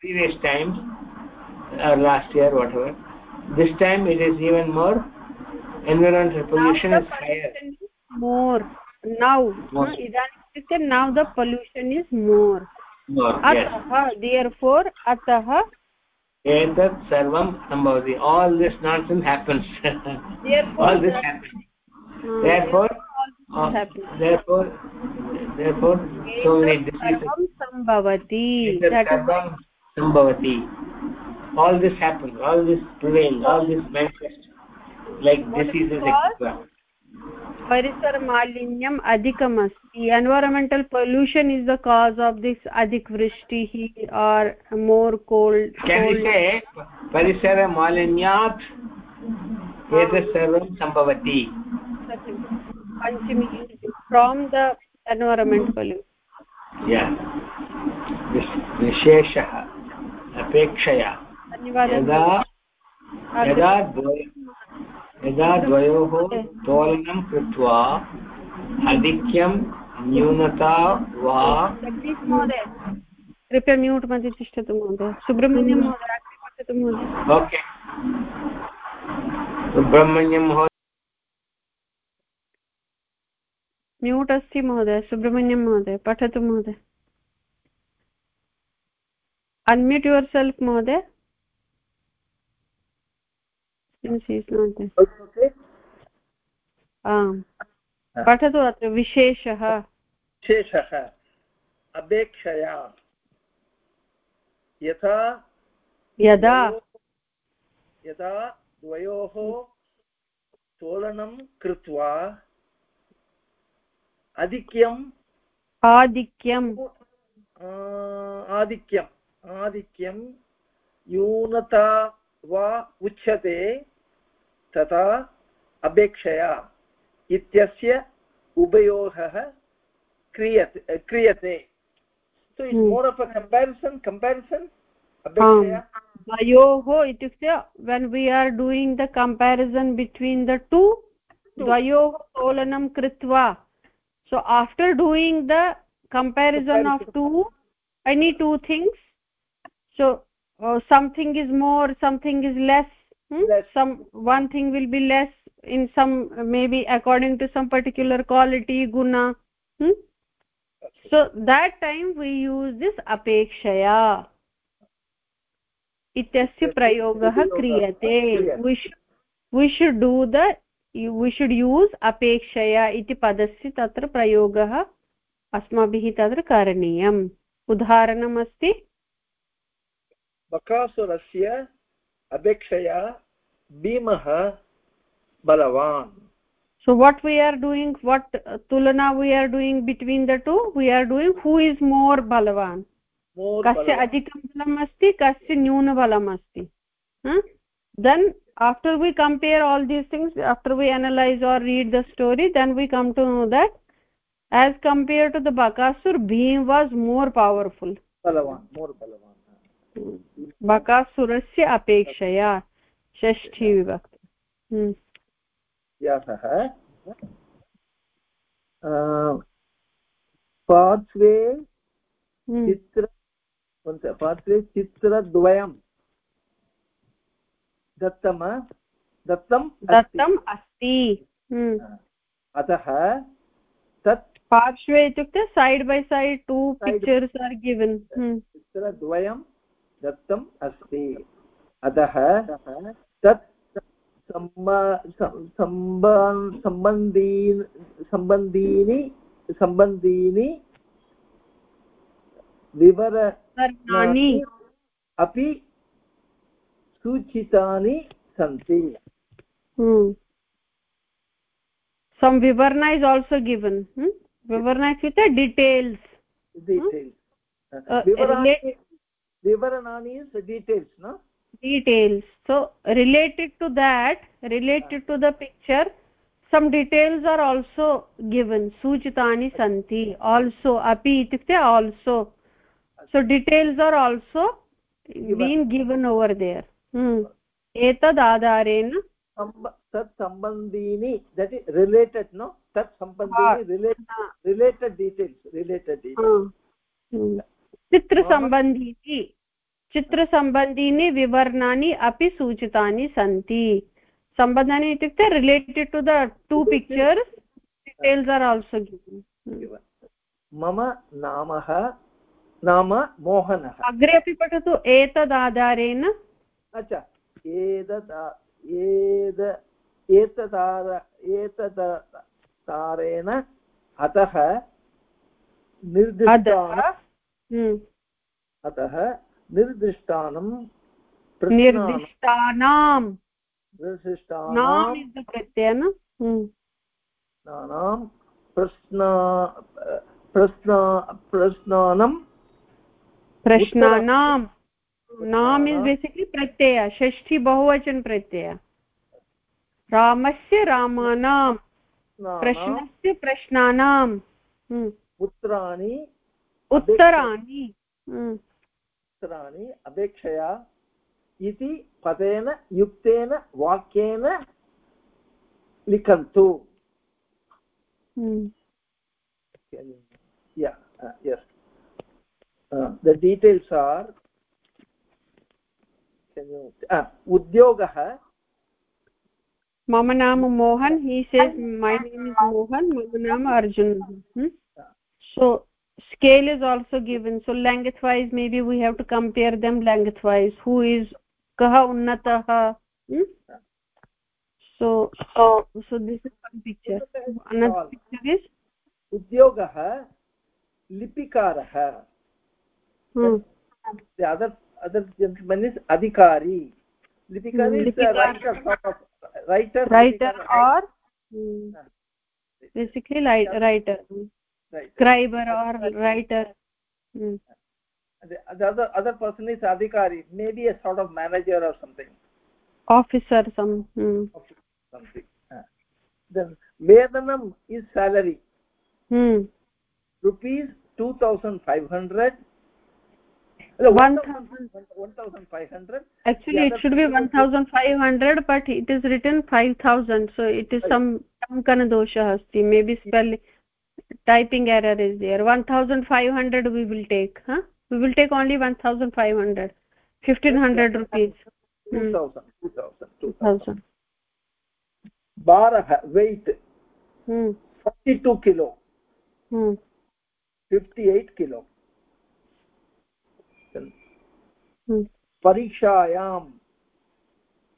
previous times or last year whatever this time it is even more environmental pollution is higher more now idanim now the pollution is more more atah therefore atah etat sarvam sambhavati all this nonsense happens therefore all this happens therefore uh, therefore therefore so many diseases sambhavati sarvam sambhavati all this happens all this prevails all this manifests the cause of this adhik vrishti or more cold can we say parisara malinyat etat sarvam sambhavati panchami from the environment pollution yeah विशेषः अपेक्षया यदा यदा यदा द्वयोः तोलनं कृत्वा आधिक्यं न्यूनता वा कृपया म्यूट् मध्ये तिष्ठतु महोदय। सुब्रह्मण्यं महोदय पठतु महोदय। ओके। सुब्रह्मण्यं महोदय म्यूट् अस्ति महोदय सुब्रह्मण्यं महोदय पठतु महोदय। अन्म्यूट् युवर् सेल्फ् महोदय। आम् पठतु अत्र विशेषः। विशेषः। अपेक्षया। यथा यदा। यदा द्वयोः तोलनं कृत्वा आधिक्यम्। आधिक्यम् आधिक्यम्। आधिक्यं न्यूनता वा उच्यते। तथा अपेक्षया इत्यस्य उभयोः क्रियते द्वयोः इत्युक्ते when we are doing the comparison between the two द्वयोः तोलनं कृत्वा। So after doing the comparison of two any two things so something is more something is less less some one thing will be less in some maybe according to some particular quality guna hmm? so that time we use this apekshaya इत्यस्य प्रयोगः क्रियते we should do the we should use अपेक्षया इति पदस्य तत्र प्रयोगः अस्माभिः तत्र करणीयम् उदाहरणमस्ति बकासुरस्य अपेक्षया भीमः बलवान् so what we are doing what uh, tulana we are doing between the two we are doing who is more balavan कस्य अधिकं बलम् अस्ति कस्य न्यूनबलम् अस्ति then after we compare all these things after we analyze or read the story then we come to know that as compared to the bakasur bhim was more powerful balavan more balavan bakasurasya apekshaya षष्ठी विभक्ति व्यासः पार्श्वे चित्र पार्श्वे चित्रद्वयं दत्तम दत्तं दत्तम् अस्ति। अतः तत् पार्श्वे इत्युक्ते side by side two pictures are given चित्रद्वयं दत्तम् अस्ति। अतः तत् सम्बन्धीनि सम्बन्धीनि सम्बन्धीनि विवरणानि अपि सूचितानि सन्ति some vivarna is also given hmm? vivarna is with details details hmm? uh, vivarani vivaranani is details no details. So related to that related to the picture some details are also given. Sujitani santi also api itukte also. So details are also being given over there. Hmm. Etad aadharena tat sambandhini that is related no? Tat sambandhini ah. related related details related details. Ah. Hmm. Pitra sambandhini. चित्रसम्बन्धीनि विवरणानि अपि सूचितानि सन्ति। सम्बन्धानि इत्युक्ते related to the two pictures details are also मम नामः नाम मोहनः। अग्रे अपि पठतु एतदाधारेण। अच्छा एतद् एद एतदार एतदारेण अतः हम्म। अतः निर्दिष्टानं निर्दिष्टानां निर्दिष्टानां प्रत्ययन नानां प्रश्न प्रश्न प्रश्नानं। प्रश्नानां नाम् इस् बेसिक्लि प्रत्यय षष्ठी बहुवचन प्रत्यय। रामस्य रामानां प्रश्नस्य प्रश्नानां उत्तराणि। उत्तराणि। अक्षराणि अपेक्षया इति पदेन युक्तेन वाक्येन लिखन्तु। द डीटेल्स् आर् उद्योगः मम नाम Mohan he says my name is Mohan मम नाम अर्जुनः। सो hmm? uh, scale is also given so length wise maybe we have to compare them length wise who is kah unnatah hmm? so so so this is one picture another picture is udyogah lipikarah hmm. the other other gentleman is adhikari lipikari hmm. is a writer writer writer or hmm. basically writer scribe or writer. Hmm. the, the other other person is adhikari maybe a sort of manager or something. Officer some hmm. something uh. then vedanam is salary. Hmm. Rupees 2500 1500 actually it should be 1500 but it is written 5000 so it is some tankana dosha asti maybe spelling typing error is there 1500 we will take huh we will take only 1500 1500 rupees 2000 2000 2000 barah weight hmm 42 kilo hmm 58 kilo परीक्षायां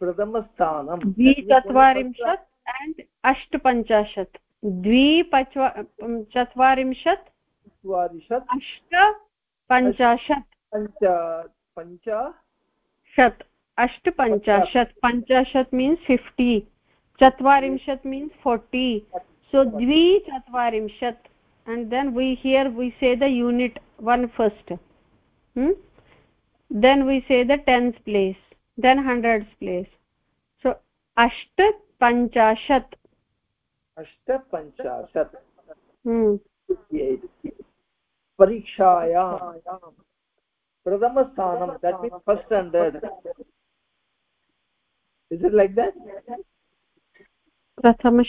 प्रथमस्थानं द्विचत्वारिंशत् and अष्टपञ्चाशत् द्विपच्वा चत्वारिंशत् चत्वारिंशत् अष्ट पञ्चाशत् पञ्च पञ्च षट् अष्टपञ्चाशत् पञ्चाशत् मीन्स् फिफ्टि चत्वारिंशत् मीन्स् फोर्टि सो द्विचत्वारिंशत् and then we here we say the unit one first hmm? then we say the tens place then hundreds place so asht panchashat asht panchashat hmm परीक्षायां प्रथमस्थानं that means first standard is it like that prathama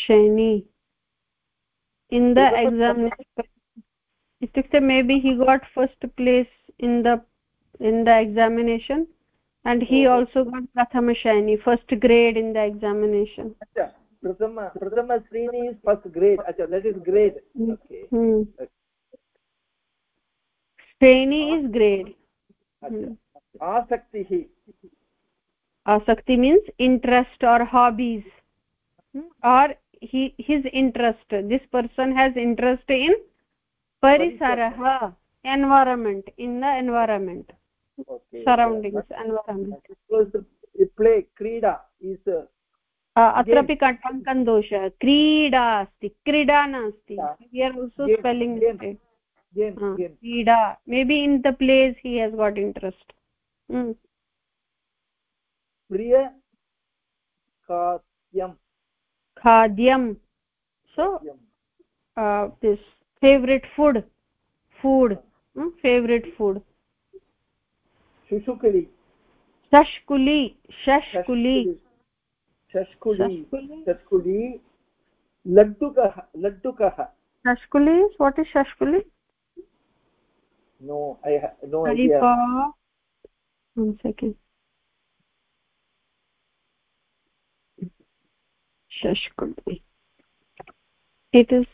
in the examination itukte maybe he got first place in the in the examination and he oh. also got prathama shani first grade in the examination acha prathama prathama srini is first grade acha that is grade okay hmm. shani is grade acha asaktihi asakti means interest or hobbies hmm? or he his interest this person has interest in parisarah environment in the environment okay. surroundings environment it was the play krida is अत्रापि कण्ठं दोषः क्रीडा अस्ति क्रीडा नास्ति। Also spelling क्रीडा। May be in the place he has got interest प्रिय खाद्यं खाद्यं so uh, this favorite food food hmm? favorite food. shushukuli shashkuli shashkuli shashkuli shashkuli laddukah laddukah shashkuli what is shashkuli no i have no idea one second shashkuli it is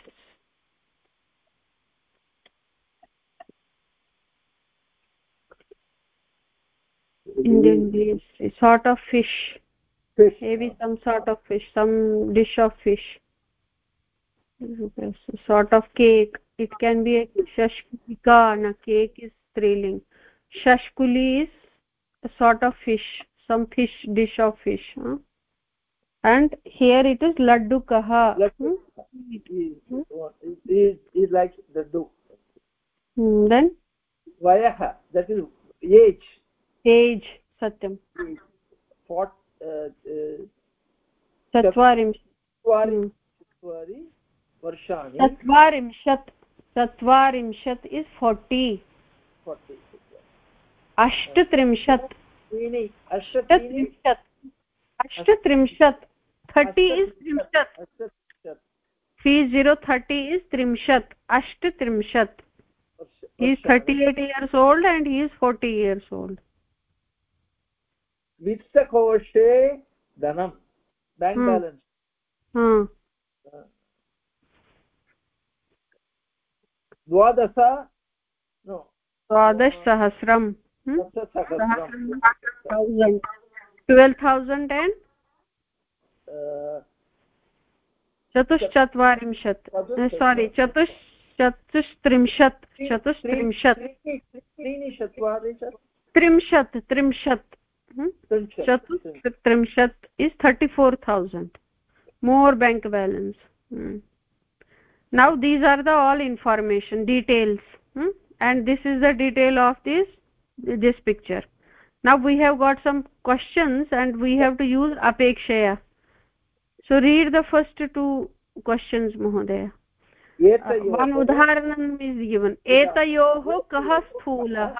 indian dish sort of fish fish maybe some sort of fish some dish of fish sort of cake it can be a shashkulika and a cake is trailing shashkuli is a sort of fish some fish dish of fish huh? and here it is laddu kaha hmm? it is it is, like laddu hmm, then vayah that is age age satyam 40 चत्वारिंशत्वारि वर्षाणि। चत्वारिंशत् चत्वारिंशत् is forty अष्टत्रिंशत्. अष्टत्रिंशत् अष्टत्रिंशत्. Thirty is त्रिंशत्. Three zero thirty is त्रिंशत्. अष्टत्रिंशत्. he is 38 years old and he is 40 years old. वित्तकोशे धनं बेङ्क् बेलेन्स् द्वादश द्वादशसहस्रं ट्वेल्व् थौसण्ड् एण्ड् चतुश्चत्वारिंशत्। सोरि चतुश् चतुस्त्रिंशत् चतुस्त्रिंशत् त्रिंशत् त्रिंशत्। चतुस्त्रिंशत् is thirty four thousand more bank balance now these are the all information details and this is the detail of this this picture now we have got some questions and we have to use अपेक्षया so read the first two questions महोदय एतयोः कः स्थूलः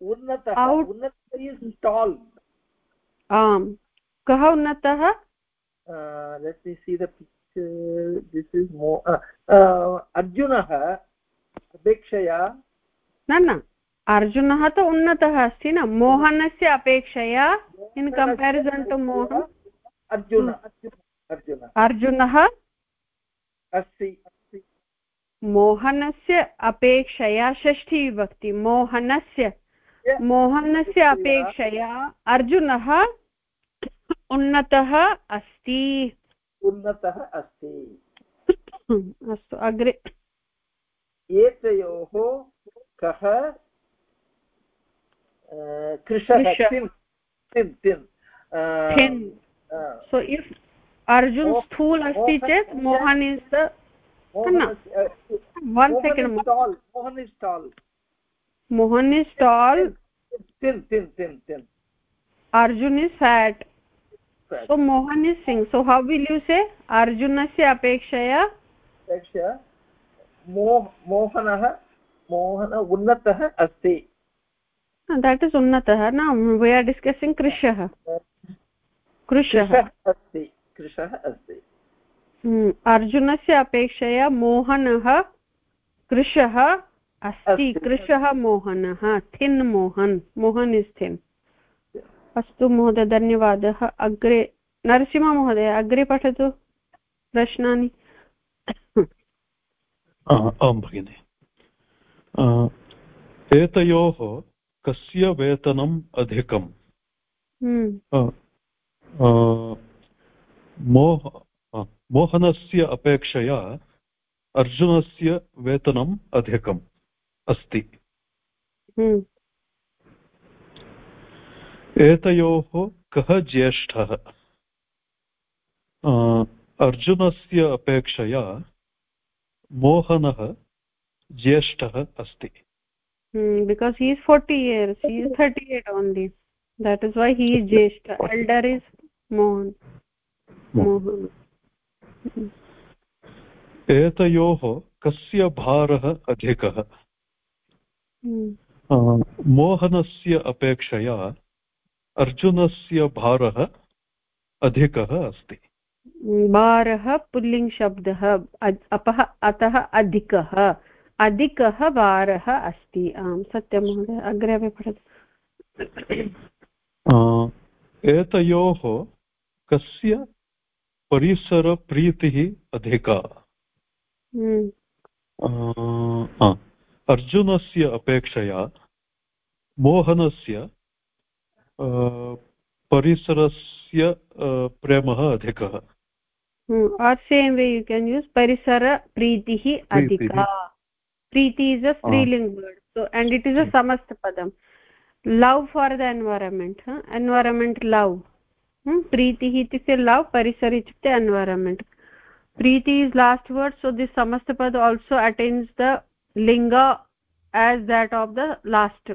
उन्नतः उन्नतः is tall am. कः उन्नतः? Let me see the picture this is मो अर्जुनः अपेक्षया न न। अर्जुनः तु उन्नतः अस्ति न? मोहनस्य अपेक्षया? In comparison to Mohan Arjun Arjun अर्जुनः। अस्ति। मोहनस्य अपेक्षया षष्ठी विभक्ति। मोहनस्य मोहनस्य अपेक्षया अर्जुनः उन्नतः अस्ति। उन्नतः अस्ति। *coughs* अस्तु अग्रे। एतयोः कः? कृषः सो इफ् अर्जुन स्थूल अस्ति चेत् Mohan is one second Mohan is tall mohan is tall thin thin thin thin arjun is fat so mohan is sing so how will you say arjunasya apekshaya अपेक्षया मोहनः मोहन उन्नतः अस्ति that is unnatah na we are discussing krishah krishah अस्ति कृशः अस्ति अर्जुनस्य अपेक्षया मोहनः कृशः अस्ति कृशः मोहनः थिन् Mohan. Mohan is थिन्। अस्तु महोदय धन्यवादः। अग्रे नरसिंहमहोदय अग्रे पठतु प्रश्नानि। *coughs* आं भगिनि। एतयोः कस्य वेतनम् अधिकम्? हम्म। मोह मोहनस्य अपेक्षया अर्जुनस्य वेतनम् अधिकम्। अस्ति। हम्म। एतयोः कः ज्येष्ठः? अर्जुनस्य अपेक्षया मोहनः ज्येष्ठः अस्ति। Because he is forty years he is thirty eight only that is why he is ज्येष्ठ. एल्डर् इस् मोहन् मोहन् एतयोः कस्य भारः अधिकः। मोहनस्य अपेक्षया अर्जुनस्य भारः अधिकः अस्ति। भारः पुल्लिङ्गशब्दः अपः अतः अधिकः। अधिकः भारः अस्ति। आम् सत्यं महोदय अग्रे अपि पठतु। एतयोः कस्य परिसरप्रीतिः अधिका? हम्म। अर्जुनस्य अपेक्षया मोहनस्य परिसरस्य प्रेमः अधिकः। Same way you can use परिसर प्रीतिः अधिका प्रीति is a स्त्रीलिङ्ग् word so and it is a समस्त पदं love for the environment environment love प्रीतिः इत्युक्ते लव् परिसर इत्युक्ते environment preeti is last word so this samastapad also attains the linga as that of the last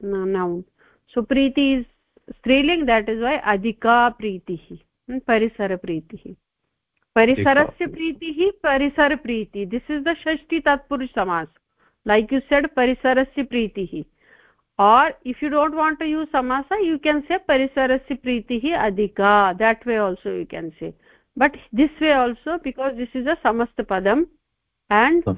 noun. So preeti is स्त्रीलिङ्ग् that is why अधिका प्रीतिः परिसरप्रीतिः परिसरस्य प्रीतिः परिसरप्रीति this is the षष्टि तत्पुरुष समास लैक् यु सेड् परिसरस्य प्रीतिः are if you don't want to you समास यु केन् से परिसरस्य प्रीतिः अधिका that way also you can say but this way also because this is a समस्तपदम् and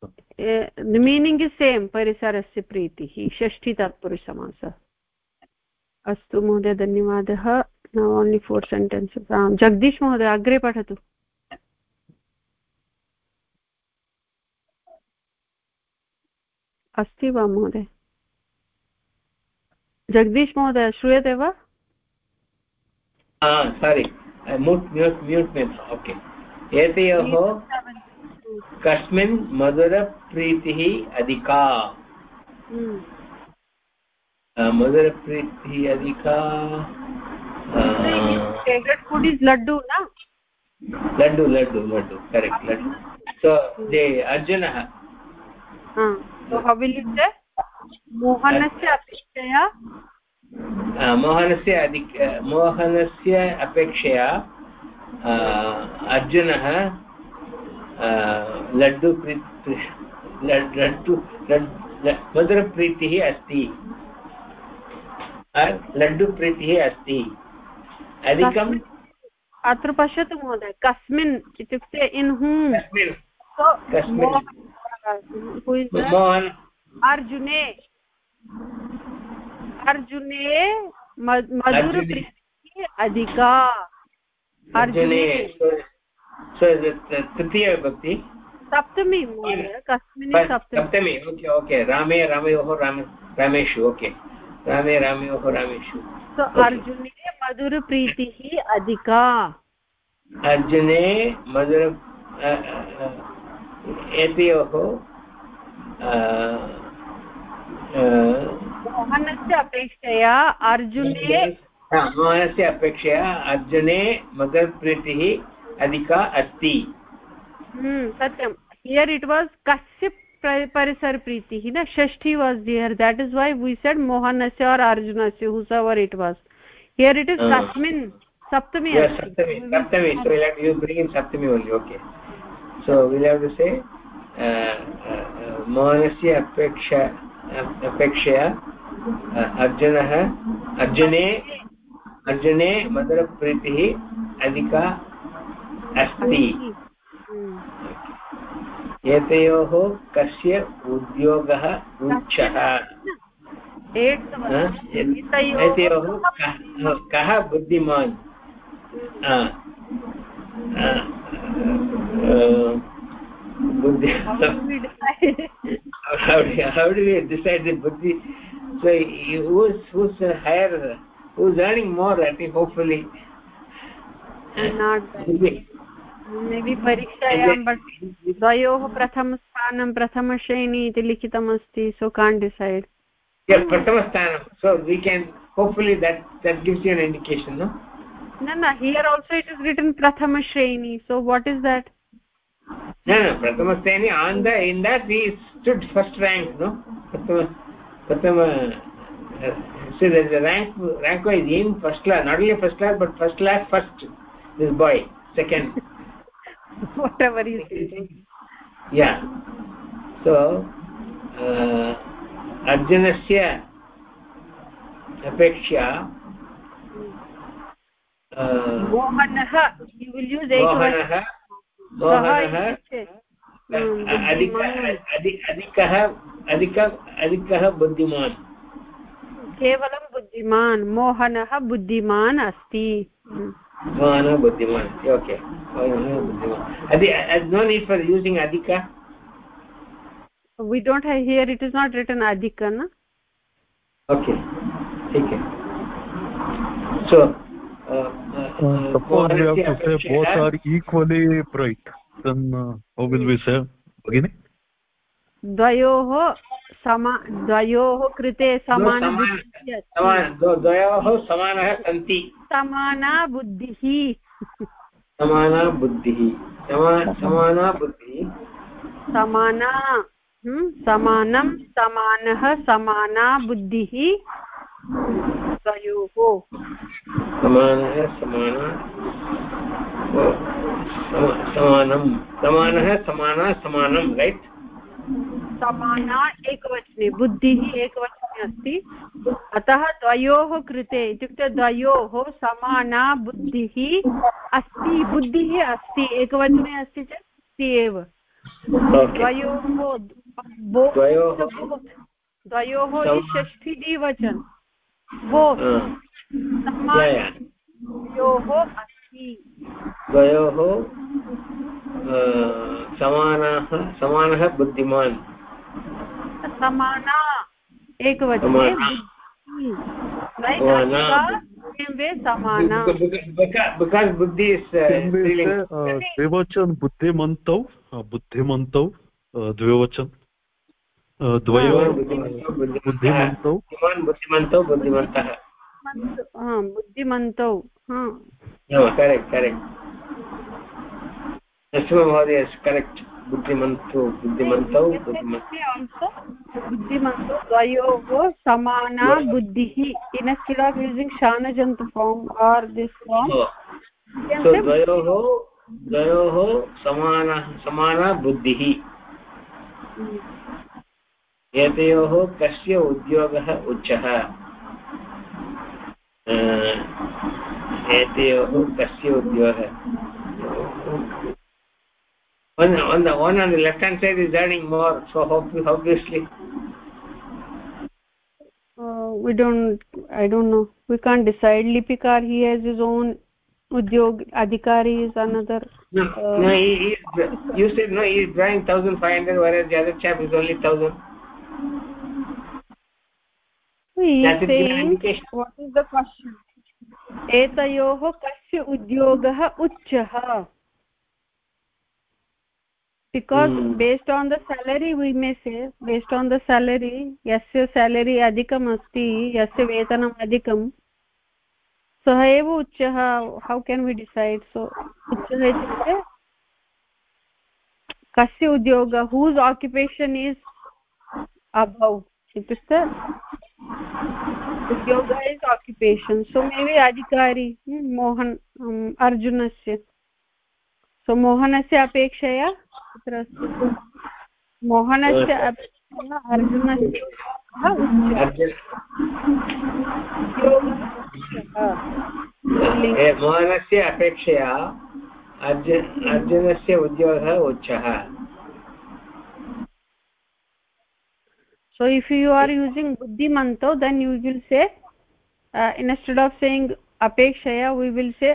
meaning is same parisarasya preetihi षष्ठी तत्पुरुषसमासः अस्तु महोदय धन्यवादः। न ओन्लि फोर् सेण्टेन्सेस् आं जगदीश महोदय अग्रे पठतु। अस्ति वा महोदय? जगदीश महोदय श्रूयते वा? सारि म्यूट् म्यूट् म्यूट् ओके एतयोः कस्मिन् मधुरप्रीतिः अधिका। हम्म। मधुरप्रीतिः अधिका फेवरेट् फुड् इस् लड्डु न laddu laddu laddu correct laddu so the अर्जुनः। मोहनस्य अपेक्षया? मोहनस्य अधिक मोहनस्य अपेक्षया अर्जुनः लड्डु लड्डु मधुरप्रीतिः अस्ति लड्डुप्रीतिः अस्ति अधिकम् अत्र पश्यतु महोदय कस्मिन् इत्युक्ते इन् हूम्। अर्जुने। अर्जुने मधुरप्रीतिः अधिका। अर्जुने। तृतीयविभक्ति सप्तमी कस्मिन् सप्तमी। ओके ओके रामे रामयोः राम रामेषु ओके। रामे रामयोः रामेषु। अर्जुने मधुरप्रीतिः अधिका। अर्जुने मधुर एतयोः मोहनस्य अपेक्षया अर्जुने मोहनस्य अपेक्षया अर्जुने मधुरप्रीतिः अधिका अस्ति। सत्यं हियर् इट् वास् कस्य परिसरप्रीतिः न? षष्ठी was there that is why we said मोहनस्य or अर्जुनस्य whose our it was here it is कस्मिन् सप्तमी सप्तमी ओके सो विलेड् से मोहनस्य अपेक्षा अपेक्षया uh, अर्जुनः अर्जुने अर्जुने मधुरप्रीतिः अधिका अस्ति एतयोः कस्य उद्योगः उच्चः एतयोः कः बुद्धिमान् buddhi how, how do we decide the buddhi so who's who's higher who's earning more i think hopefully not maybe परीक्षायां बट् द्वयोः प्रथमस्थानं प्रथमश्रेणी इति लिखितमस्ति so can decide प्रथमस्थानं. So we can hopefully that that gives you an indication no न here also it is written प्रथमश्रेणी. So what is that न न प्रथमश्रेणी on the in that he stood first rank no प्रथम प्रथम so there is a rank rank wise in first class not only first class but first class first this boy second. *laughs* whatever is saying yeah. So uh, अर्जुनस्य अपेक्षा मोहनः मोहनः अधिकः अधिक अधिकः बुद्धिमान् केवलं बुद्धिमान् मोहनः बुद्धिमान् अस्ति Adhana Buddhiman. Okay. Oh, Adhana Buddhiman. Adi, uh, uh, no need for using Adhika? We don't have here, it is not written Adhika, na? Okay. Okay. So, uh, uh, suppose uh, we have to say both are equally bright, then uh, how will we say? Begini? Dvayoho समा द्वयोः कृते समान द्वयोः समानः सन्ति। समाना बुद्धिः। समाना बुद्धिः। समाना बुद्धिः। समाना समानं समानः समाना बुद्धिः। द्वयोः। समानः समाना समानं। समानः समाना समानं रैट् समाना एकवचने। बुद्धिः एकवचने अस्ति। अतः द्वयोः कृते इत्युक्ते द्वयोः समाना बुद्धिः अस्ति। बुद्धिः अस्ति। एकवचने अस्ति चेत् अस्ति एव। द्वयोः द्वयोः षष्ठी द्विवचन बोत् द्वयोः अस्ति। द्वयोः समानः समानः बुद्धिमान्। समाना। एकवचने द्विवचन बुद्धिमन्तौ बुद्धिमन्तौ द्विवचन। द्वयोः बुद्धिमन्तौ बुद्धिमन्तौ बुद्धिमन्तः बुद्धिमन्तौ करेक्ट् करेक्ट् नरसिंहमहोदय करेक्ट् बुद्धिमन्तौ बुद्धिमन्तौ बुद्धिमन्तौ द्वयोः समाना बुद्धिः। आफ् यूसिङ्ग् शानजन्तु फार्म् आर् दिस् फार्म् द्वयोः द्वयोः समाना समाना बुद्धिः। एतयोः कस्य उद्योगः उच्चः? एतयोः कस्य उद्योगः? one on the one on the left hand side is earning more so obviously uh, we don't i don't know we can't decide lipikar he has his own udyog adhikari is another no, uh, no he, he you said no he is drawing 1500 whereas the other chap is only 1000 he is saying what is the question एतयोः कस्य उद्योगः उच्चः because based on the salary we may say based on the salary यस्य salary अधिकम् अस्ति यस्य वेतनम् अधिकं सः एव उच्चः हौ केन् वि डिसैड् सो उच्चः इत्युक्ते कस्य उद्योग हूस् आक्युपेशन् इस् अभौ इत्युक्ते उद्योग इस् आक्युपेशन् सो मे बि अधिकारी मोहन् अर्जुनस्य सो मोहनस्य अपेक्षया कुत्र अस्ति। मोहनस्य अर्जुनस्य मोहनस्य अपेक्षया अर्जुन अर्जुनस्य उद्योगः उच्चः। So if you are using बुद्धिमन्तो then you will say instead of saying अपेक्षया वी विल् से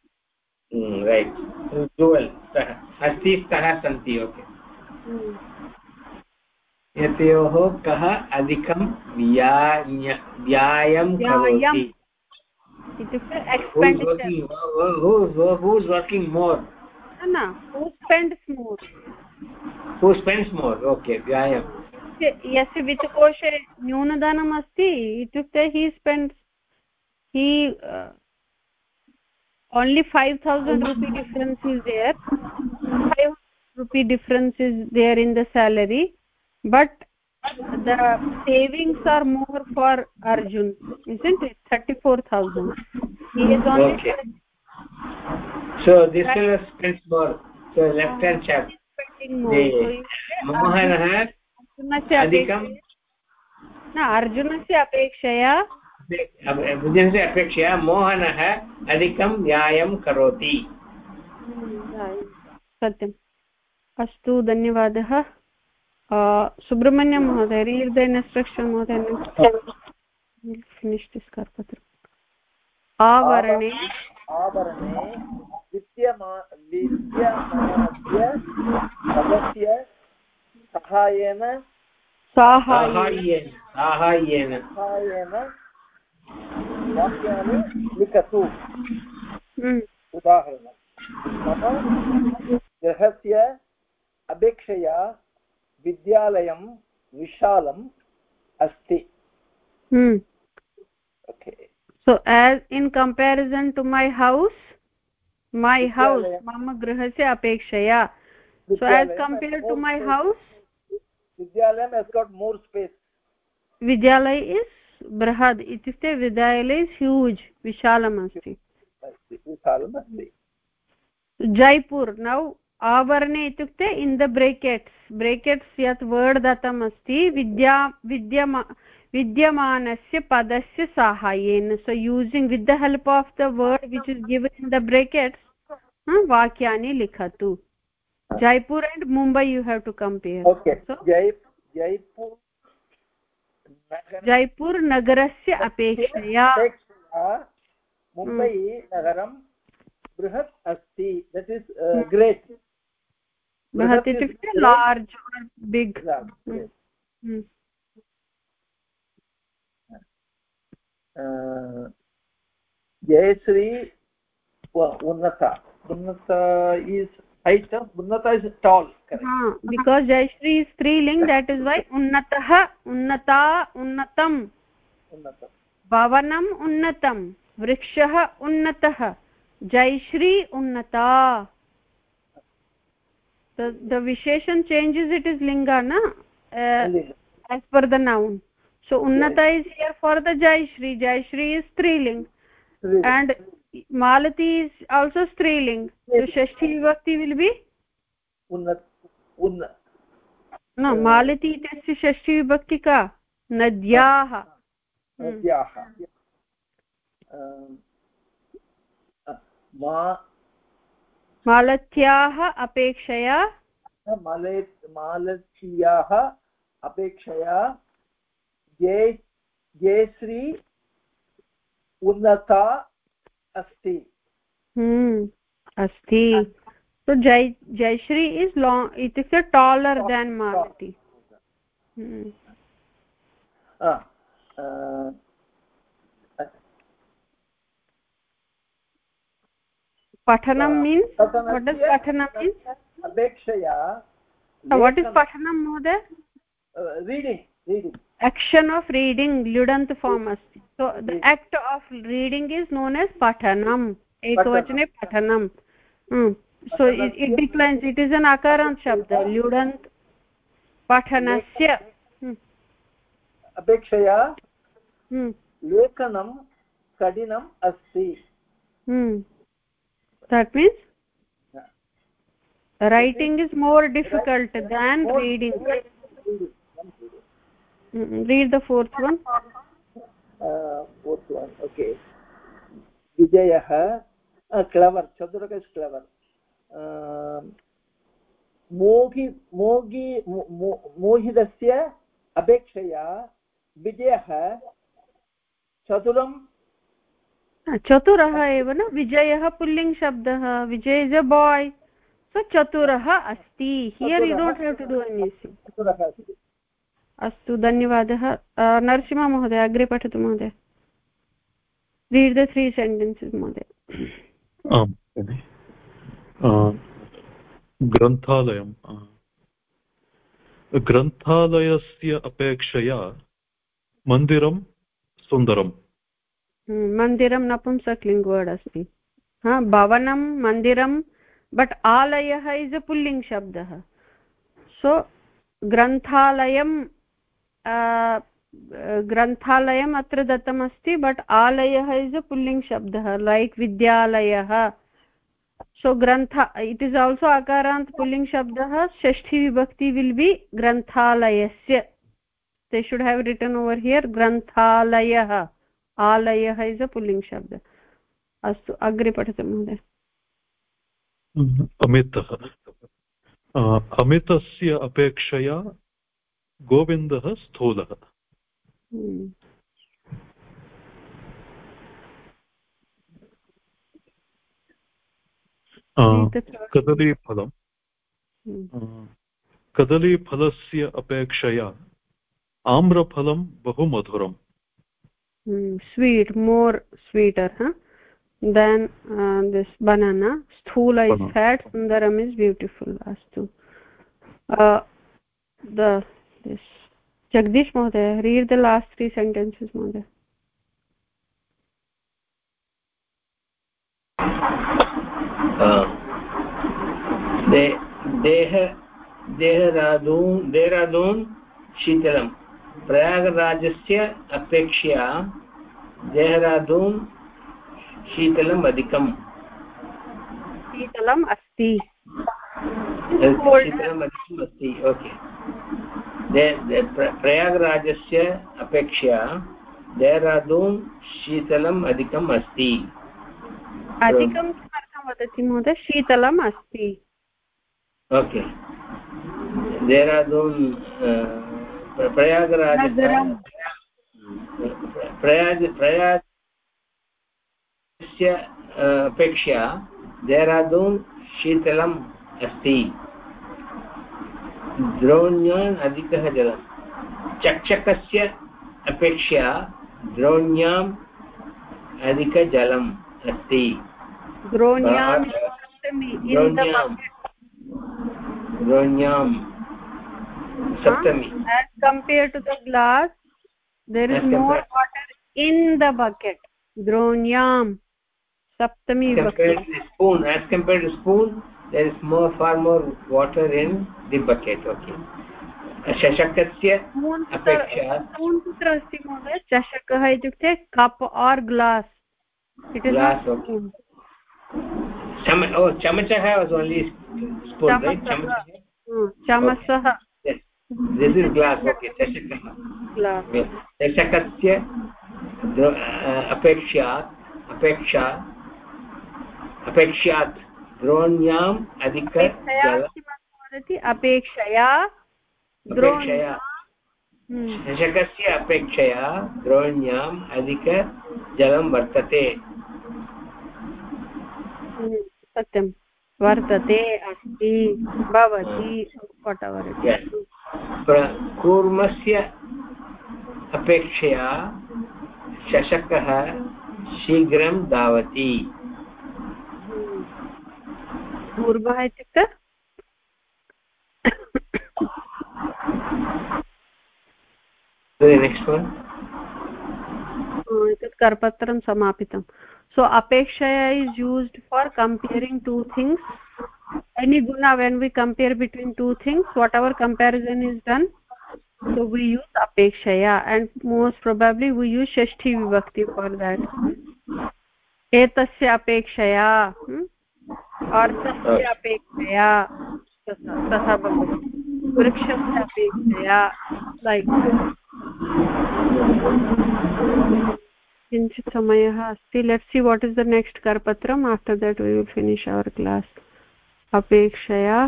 रैट् स्तः अस्ति स्तः सन्ति ओके एतयोः कः अधिकं व्यायं करोति? इत्युक्ते who's working? More? no who spends more? Who spends more? Okay vyayam यस्य वित्तकोशे न्यूनधनम् अस्ति इत्युक्ते हि स्पेण्ड्स् हि only 5000 rupee difference is there 5 rupee difference is there in the salary but the savings are more for arjun isn't it 34000 he is only okay. so this fellow spends more so left hand chap spending more so mohanah अधिकं न अर्जुनस्य अपेक्षया बुद्धिस्य अपेक्षया मोहनः अधिकं व्यायामं करोति। सत्यम्। अस्तु धन्यवादः। सुब्रह्मण्यं महोदय रीड् द इन्स्ट्रक्षन् महोदय आवरणे आवरणे विद्यमा विद्यमान तस्य सहायेन साहाय्येन। साहाय्येन। सहायेन वाक्यानि लिखतु हम्म, उदाहरणं मम गृहस्य अपेक्षया विद्यालयं विशालम् अस्ति हम्म. Okay so as in comparison to my house my house Vidyalaya. mama grahasya apekshaya so as compared to my house विद्यालयं has got more space vidyalay is is huge vishalam asti अस्ति विशालम् अस्ति jaipur now आवर्णे इत्युक्ते in the brackets brackets यत् word दत्तम् अस्ति विद्या विद्यमा विद्यमानस्य पदस्य साहाय्येन। So using with the help of the word which is given in the brackets वाक्यानि लिखतु। Jaipur and Mumbai you have to compare okay जै जैपुर नगरम् जैपुर् नगरस्य अपेक्षया अपेक्षया मुम्बै नगरं बृहत् अस्ति। दट् इस् ग्रेट् बृहत् इत्युक्ते लार्ज् बिग् जयश्री उन्नता। उन्नता is height of unnata is tall correct because jayashri is striling that is why unnatah unnata unnatam unnata भवनम् उन्नतं वृक्षः उन्नतः Jayashree उन्नता the visheshan changes it is linga na uh, as per the noun so unnata is here for the jayashri jayashri is striling and malati is also striling so shashti vibhakti will be unnat unna no malati इत्यस्य षष्ठी विभक्ति का नद्याः नद्याः मालत्याः अपेक्षया मले मालतीयाः अपेक्षया जय जयश्री उन्नता अस्ति। हम्म, अस्ति। तु जय जयश्री इस् लाङ्ग् इत्युक्ते टालर् देन् मारुति। हम्म। पठनं मीन्स् वट् इस् पठनं मीन्स् अपेक्षया वट् इस् पठनं महोदय? रीडिङ्ग् एक्षन् आफ् रीडिङ्ग् ल्युडन्त् फार्म् अस्ति। so the act of reading is known as pathanam ekavachane pathanam hmm. so it, it declines it is an akarant shabda lyudant pathanasya hmm. अपेक्षया hmm. लेखनं कठिनम् अस्ति hmm. that means writing is more difficult than reading mm, read the fourth one Fourth one okay vijayah clever chandrak is clever. मोहि मोगि मोहितस्य अपेक्षया विजयः चतुरं चतुरः एव न? विजयः पुल्लिङ्ग् शब्दः विजय इस् अ बाय् सो चतुरः अस्ति. Here you don't have to do anything चतुरः अस्ति। अस्तु धन्यवादः। नरसिंह महोदय अग्रे पठतु महोदय। रीड् द त्री सेण्टेन्सेस् महोदय। ग्रन्थालयं ग्रन्थालयस्य अपेक्षया मन्दिरं सुन्दरम्। मन्दिरं नपुंसक्लिङ्ग् वर्ड् अस्ति। हा भवनं मन्दिरं बट् आलयः इस् अ पुल्लिङ्ग् शब्दः। सो ग्रन्थालयं ग्रन्थालयम् अत्र दत्तमस्ति बट् आलयः इस् अ पुल्लिङ्ग् शब्दः लैक् विद्यालयः. सो ग्रन्थ इट् इस् आल्सो अकारान्त् पुल्लिङ्ग् शब्दः षष्ठी विभक्ति will be ग्रन्थालयस्य they should have written over here ग्रन्थालयः आलयः इस् अ पुल्लिङ्ग् शब्द अस्तु, अग्रे पठतु महोदय. अमितः. अमितस्य अपेक्षया गोविन्दः स्थूलः कदलीफलं कदलीफलस्य अपेक्षया आम्रफलं बहु मधुरम् sweet more sweeter huh? than uh, this banana sthula is fat sundaram is uh, this jagdish mohoday read the last three sentences mohoday देह देहरादून् देहरादून् शीतलं प्रयागराजस्य अपेक्षया देहरादून् शीतलम् अधिकम् शीतलम् अस्ति शीतलम् अधिकम् अस्ति ओके प्रयागराजस्य अपेक्षया देहरादून् शीतलम् अधिकम् अस्ति। अधिकं किमर्थं वदति महोदय? शीतलम् अस्ति। ओके। देहरादून् प्रयागराज प्रयाग प्रयाग स्य अपेक्षया देहरादून् शीतलम् अस्ति। द्रोण्याम् अधिकः जलं चक्षकस्य अपेक्षया द्रोण्याम् अधिकजलम् अस्ति। द्रोण्यां सप्तमी। As compare Saptami spoon as compare to spoon there is more far more water in the bucket okay. चषकस्य अपेक्षया स्पून् कुत्र अस्ति महोदय चषकः इत्युक्ते कप् आर् ग्लास् चमचः वास् ओन्लि चमसः दिस् इस् ग्लास् ओके चषकः चषकस्य अपेक्षात् अपेक्षा अपेक्षात् द्रोण्याम् अधिक वदति अपेक्षया अपेक्षया। चषकस्य अपेक्षया द्रोण्याम् अधिक जलं वर्तते। सत्यं। वर्तते अस्ति भवति कूर्मस्य अपेक्षया चषकः शीघ्रं धावति। पूर्वः इत्युक्ते एतत् करपत्रं समापितं। सो अपेक्षया is used for comparing two things any गुणा when we compare between two things what our comparison is done so we use अपेक्षया and most probably we use षष्ठी विभक्ति फार् देट् एतस्य अपेक्षया अर्थस्य अपेक्षया तथा भवति वृक्षस्य अपेक्षया लैक् किञ्चित् समयः अस्ति let see what is the next करपत्रम्. After that we will finish our class अपेक्षया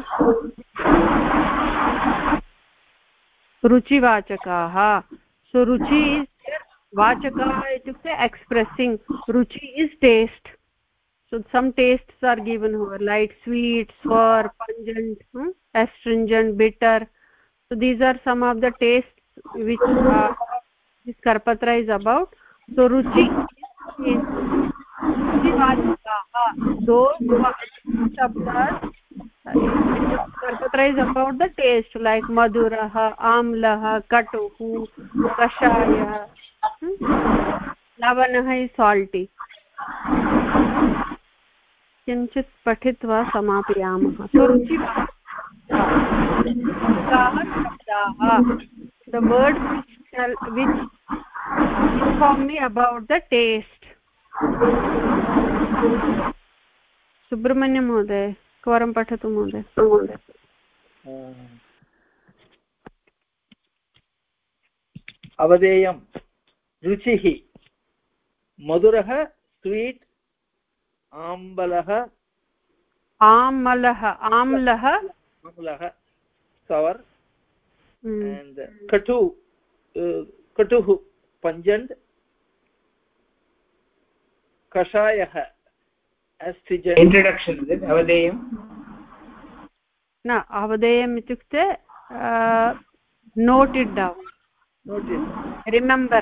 रुचिवाचकाः. सो रुचि इस् वाचकाः इत्युक्ते रुचि is taste so some tastes are given here light sweet sour pungent hmm? astringent bitter so these are some of the tastes which uh, this karpatra is about so ruchi is those shabdas karpatra is about the taste like madurah amlah katuh kashaya lavanah is salty किञ्चित् पठित्वा समापयामः। The word which inform me about the taste Subrahmanyam महोदय एकवारं पठतु महोदय अवधेयं रुचिः मधुरः sweet आम्बलः आमलः आम्लः आम्लः sour and katu uh, katuh pungent kashayah astringent introduction is it avadeyam न अवधेयम् इत्युक्ते uh, note it down note it remember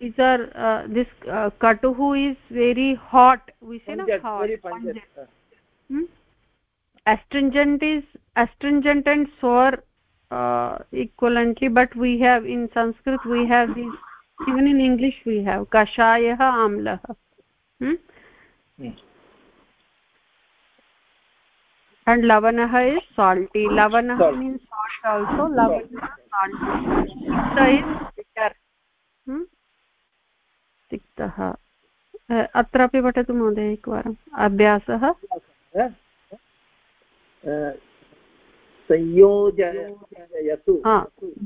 these are uh, this uh, katuhu is very hot we say hot very pungent uh, Hmm? astringent is astringent and sour uh, equivalently but we have in sanskrit we have these even in english we have kashayah amlah hmm? Hmm. and lavanah is salty lavanah Salt. means salt also lavanah salty tikta is bitter hmm? तिक्तः अत्रापि पठतु महोदय एकवारम्। अभ्यासः? संयोजयतु।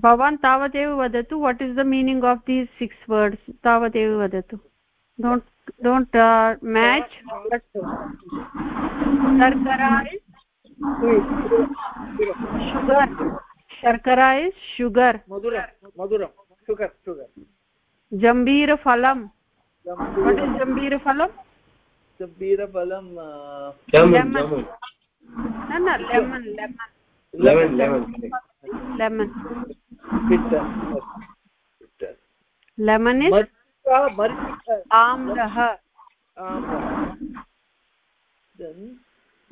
भवान् तावदेव वदतु what is the meaning of these six words तावदेव वदतु। डोण्ट् डोण्ट् मेच् शर्करा शुगर् शर्करा इस् शुगर् मधुरं मधुरं शुगर् शुगर् जम्बीरफलं वाट् इस् जम्बीरफलं jamun न न lemon lemon lemon lemon is मरिचिका मरिचिका आम्लः then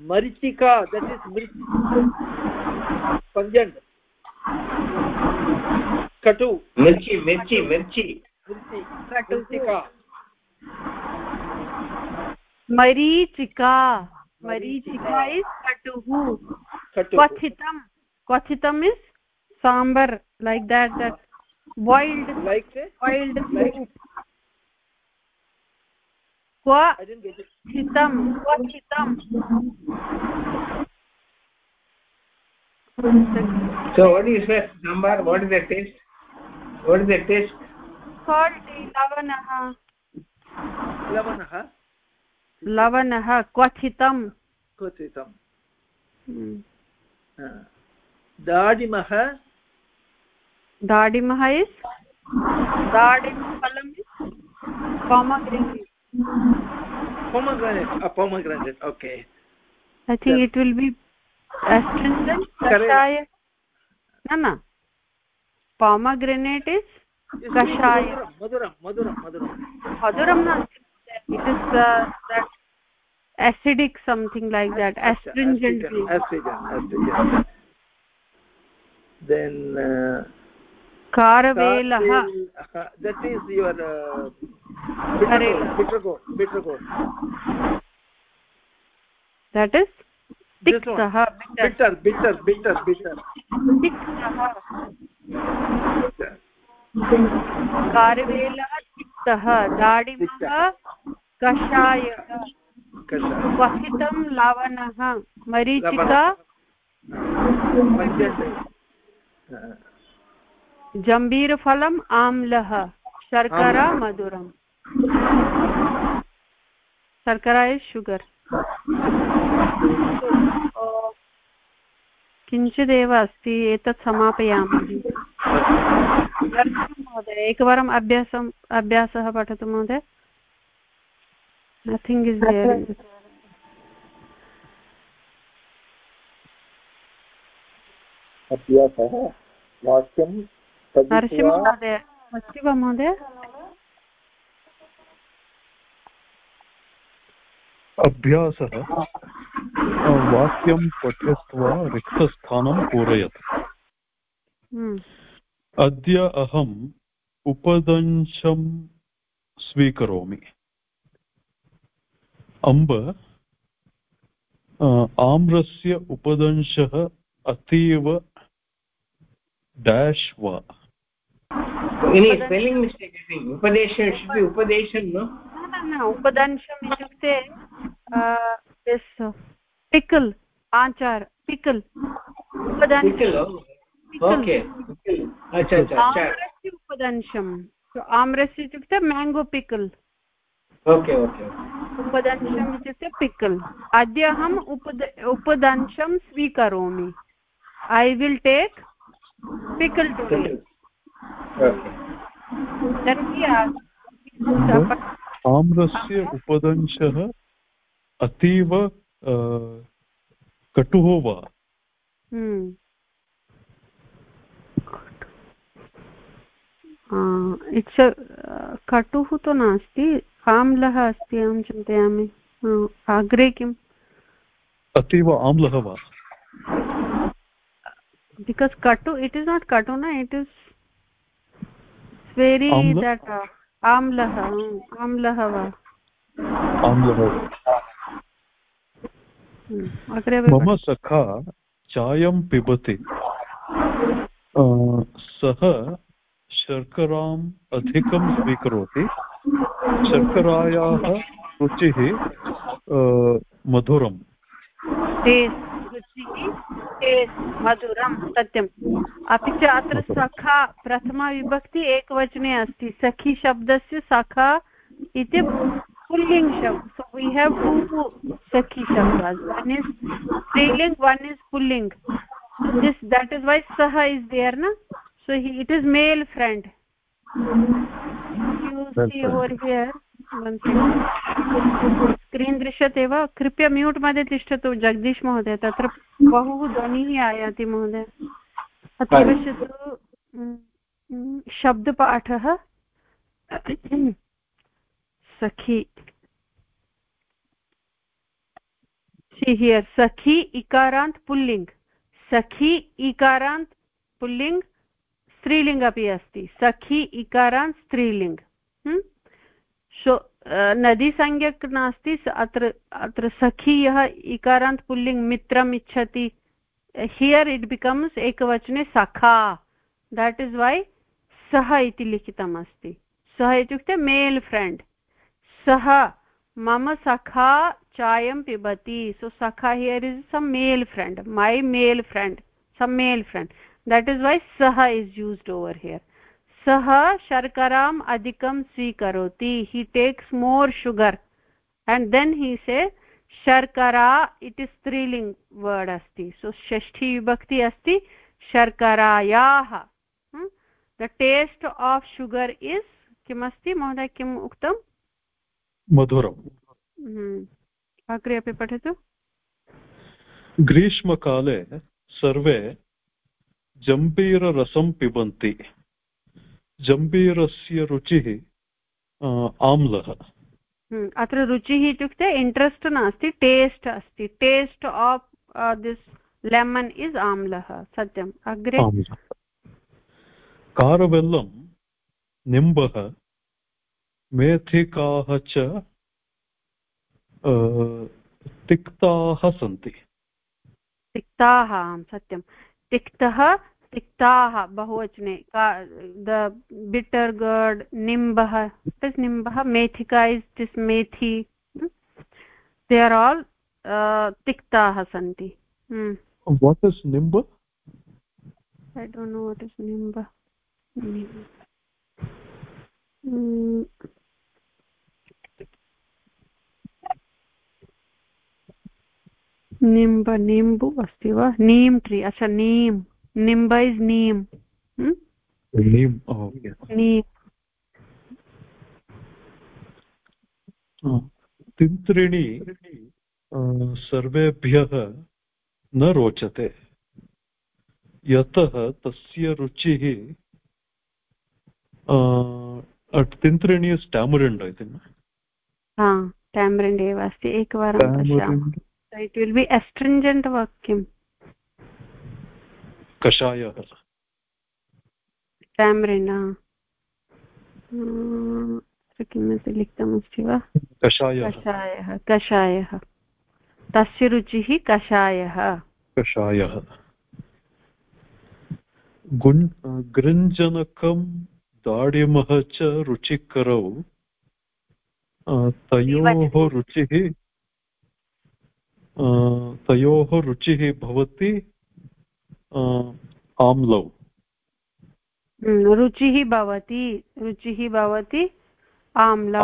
marichika that is mirchi pungent marichika मरीचिका मरीचिका इस् कटुः क्वथितं क्वथितम् is sambar like that that boiled like boiled like didn't get क्वथितं क्वथितं so what is that sambar what is the taste what is the taste salty लवणः लवणः लवणः क्वथितं क्वथितं Hmm. दाडिमः दाडिमः is दाडिमफलम् is pomegranate pomegranate a pomegranate okay I think it will be astringent kashaya no no pomegranate is uh, acidic something like that astringent astringent astringent then uh, uh, that is your uh, Karela. bitter gourd bitter gourd that is This one. tiktah bitter bitter bitter bitter bitter तिक्तः कारवेलः तिक्तः दाडिमः कषायः। कषाय। क्वथितं लवणः मरीचिका। जम्बीरफलम् आम्लः। शर्करा मधुरम्। शर्करा इस् शुगर्। किञ्चिदेव अस्ति एतत् समापयामः। महोदय एकवारम् अभ्यासम् अभ्यासः पठतु महोदय। नथिङ्ग् इस् देयर् अभ्यासः वाक्यं अस्ति वा महोदय? अभ्यासः वाक्यं पठित्वा रिक्तस्थानं पूरयतु। हम्म, अद्य अहम् उपदंशं स्वीकरोमि। अम्ब आम्रस्य उपदंशः अतीव डेश् वा। उपदंशम् इत्युक्ते पिकल् आचार पिकल् आम्रस्य उपदंशम्। आम्रस्य इत्युक्ते मेङ्गो पिकल् उपदंशम् इत्युक्ते पिकल् अद्य अहम् उपद उपदंशं स्वीकरोमि। I will take pickle today तर्हि आम्रस्य उपदंशः अतीव कटुः वा? इट्स् हम्म। कटुः तु नास्ति आम्लः अस्ति अहं चिन्तयामि। अग्रे किम्? अतीव आम्लः वा? बिकास् कटु इट् इस् नाट् कटु न इट् इस् वेरि दट् आम्लः आम्लः वा? मम सखा चायं पिबति। सः शर्कराम् अधिकं स्वीकरोति। शर्करायाः रुचिः मधुरम्। मधुरं सत्यम्। अपि च अत्र सखा प्रथमाविभक्ति एकवचने अस्ति। सखी शब्दस्य सखा इति पुल्लिङ्ग् शब्द so we have two sakhi shabdas one is striling one is pulling this that is why saha is there na so he, it is male friend you see over here one second screen दृश्यते वा कृपया mute मध्ये तिष्ठतु जगदीश महोदय तत्र बहु ध्वनिः आयाति महोदय अत्र पश्यतु शब्दपाठः सखी see here sakhi ikarant pulling sakhi ikarant pulling स्त्रीलिङ्ग् अपि अस्ति। सखी इकारान् स्त्रीलिङ्ग्। सो नदीसंज्ञक् नास्ति अत्र अत्र सखी यः इकारान्त् पुल्लिङ्ग् मित्रम् इच्छति हियर् इट् बिकम्स् एकवचने सखा। देट् इस् वै सः इति लिखितम् अस्ति। सः इत्युक्ते मेल् फ्रेण्ड्। सः, मम सखा चायं पिबति। सो सखा here is some male friend my male friend some male friend that is why सः इस् यूस्ड् ओवर् हियर् सः शर्कराम् अधिकं स्वीकरोति he takes more sugar and then he say शर्करा इति स्त्रीलिङ्ग् वर्ड् अस्ति सो षष्ठी विभक्ति अस्ति शर्करायाः the taste of sugar is किमस्ति महोदय किम् उक्तम् मधुरम्। अग्रे अपि पठतु ग्रीष्मकाले सर्वे जम्बीररसं पिबन्ति। जम्बीरस्य रुचिः आम्लः। हम्म, अत्र रुचिः इत्युक्ते इण्ट्रेस्ट् नास्ति टेस्ट् अस्ति। Taste of this lemon is आम्लः सत्यम्। अग्रे? कारवेल्लं निम्बः मेथिकाः च तिक्ताः सन्ति। तिक्ताः सत्यं तिक्तः तिक्ताः बहुवचने द बिटर् गर्ड् निम्बः इस् निम्बः? मेथिका is this methi they are all तिक्ताः सन्ति what is निम्ब? I don't know what is निम्ब. निम्ब निम्बु अस्ति वा? नीम् ट्री अच्छा नीम्। निम्ब इस् नीम् नीम् तिन्त्रिणी सर्वेभ्यः न रोचते। यतः तस्य रुचिः तिन्त्रिणी इस् टामरिण्ड् इति टामरिण्ड् एव अस्ति एकवारं so it will be astringent vakyam कषायः किमपि लिखितमस्ति वा कषायः कषायः. तस्य रुचिः कषायः. कषायः. गृञ्जनकं दाडिमः च रुचिकरौ तयोः रुचिः तयोः रुचिः भवति। आम्लौ रुचिः भवति रुचिः भवति आम्लः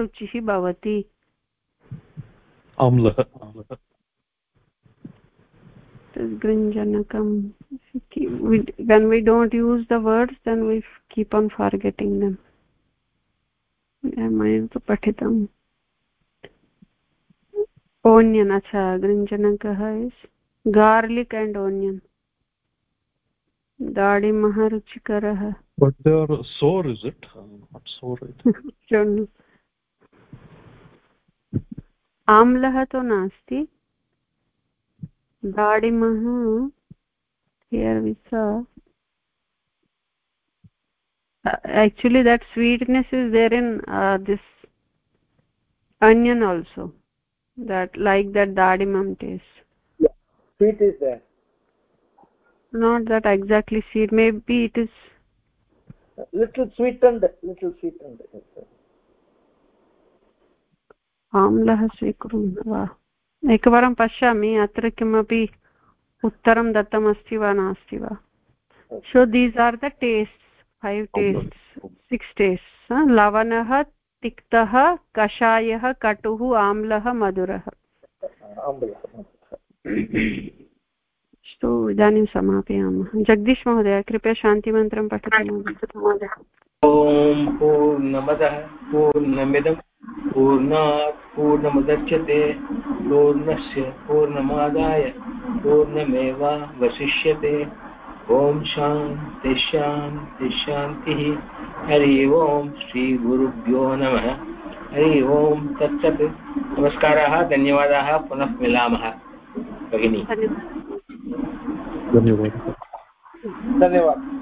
रुचिः भवति। गृञ्जनकं when we don't use the words then we keep on forgetting them मया तु पठितम् ओन्यन् अच्छा गृञ्जनकः इस् garlic and onion दाडिमः रुचिकरः but they are sour is it not sour it आम्लः तु नास्ति दाडिमः here we saw uh, actually that sweetness is there in uh, this onion also that like that dadimam taste sweet is there. Not that exactly sweet maybe it is little sweetened little sweetened. आम्लः स्वीकुर्मः। वा एकवारं पश्यामि अत्र किमपि उत्तरं दत्तमस्ति वा नास्ति वा? So these are the taste five taste six taste लवणः तिक्तः कषायः कटुः आम्लः मधुरः अस्तु, इदानीं समापयामः। जगदीश महोदय, कृपया शान्तिमन्त्रं पठतु महोदय ॐ पूर्णमदः, पूर्णमिदं, पूर्णात् पूर्णमुदच्यते, पूर्णस्य पूर्णमादाय, पूर्णमेवावशिष्यते। ॐ शान्ति शान्ति, शान्तिः। हरि ओम् श्रीगुरुभ्यो नमः। हरि ओम् तत्सत्। नमस्काराः, धन्यवादाः, पुनः मिलामः। भगिनी धन्यवादः. धन्यवादः.